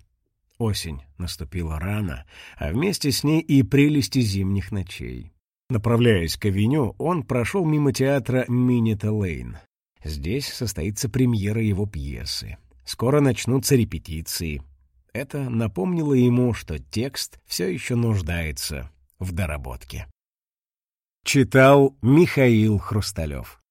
Осень наступила рано, а вместе с ней и прелести зимних ночей. Направляясь к авеню, он прошел мимо театра Минета Лейн. Здесь состоится премьера его пьесы. Скоро начнутся репетиции. Это напомнило ему, что текст все еще нуждается в доработке. Читал Михаил Хрусталев.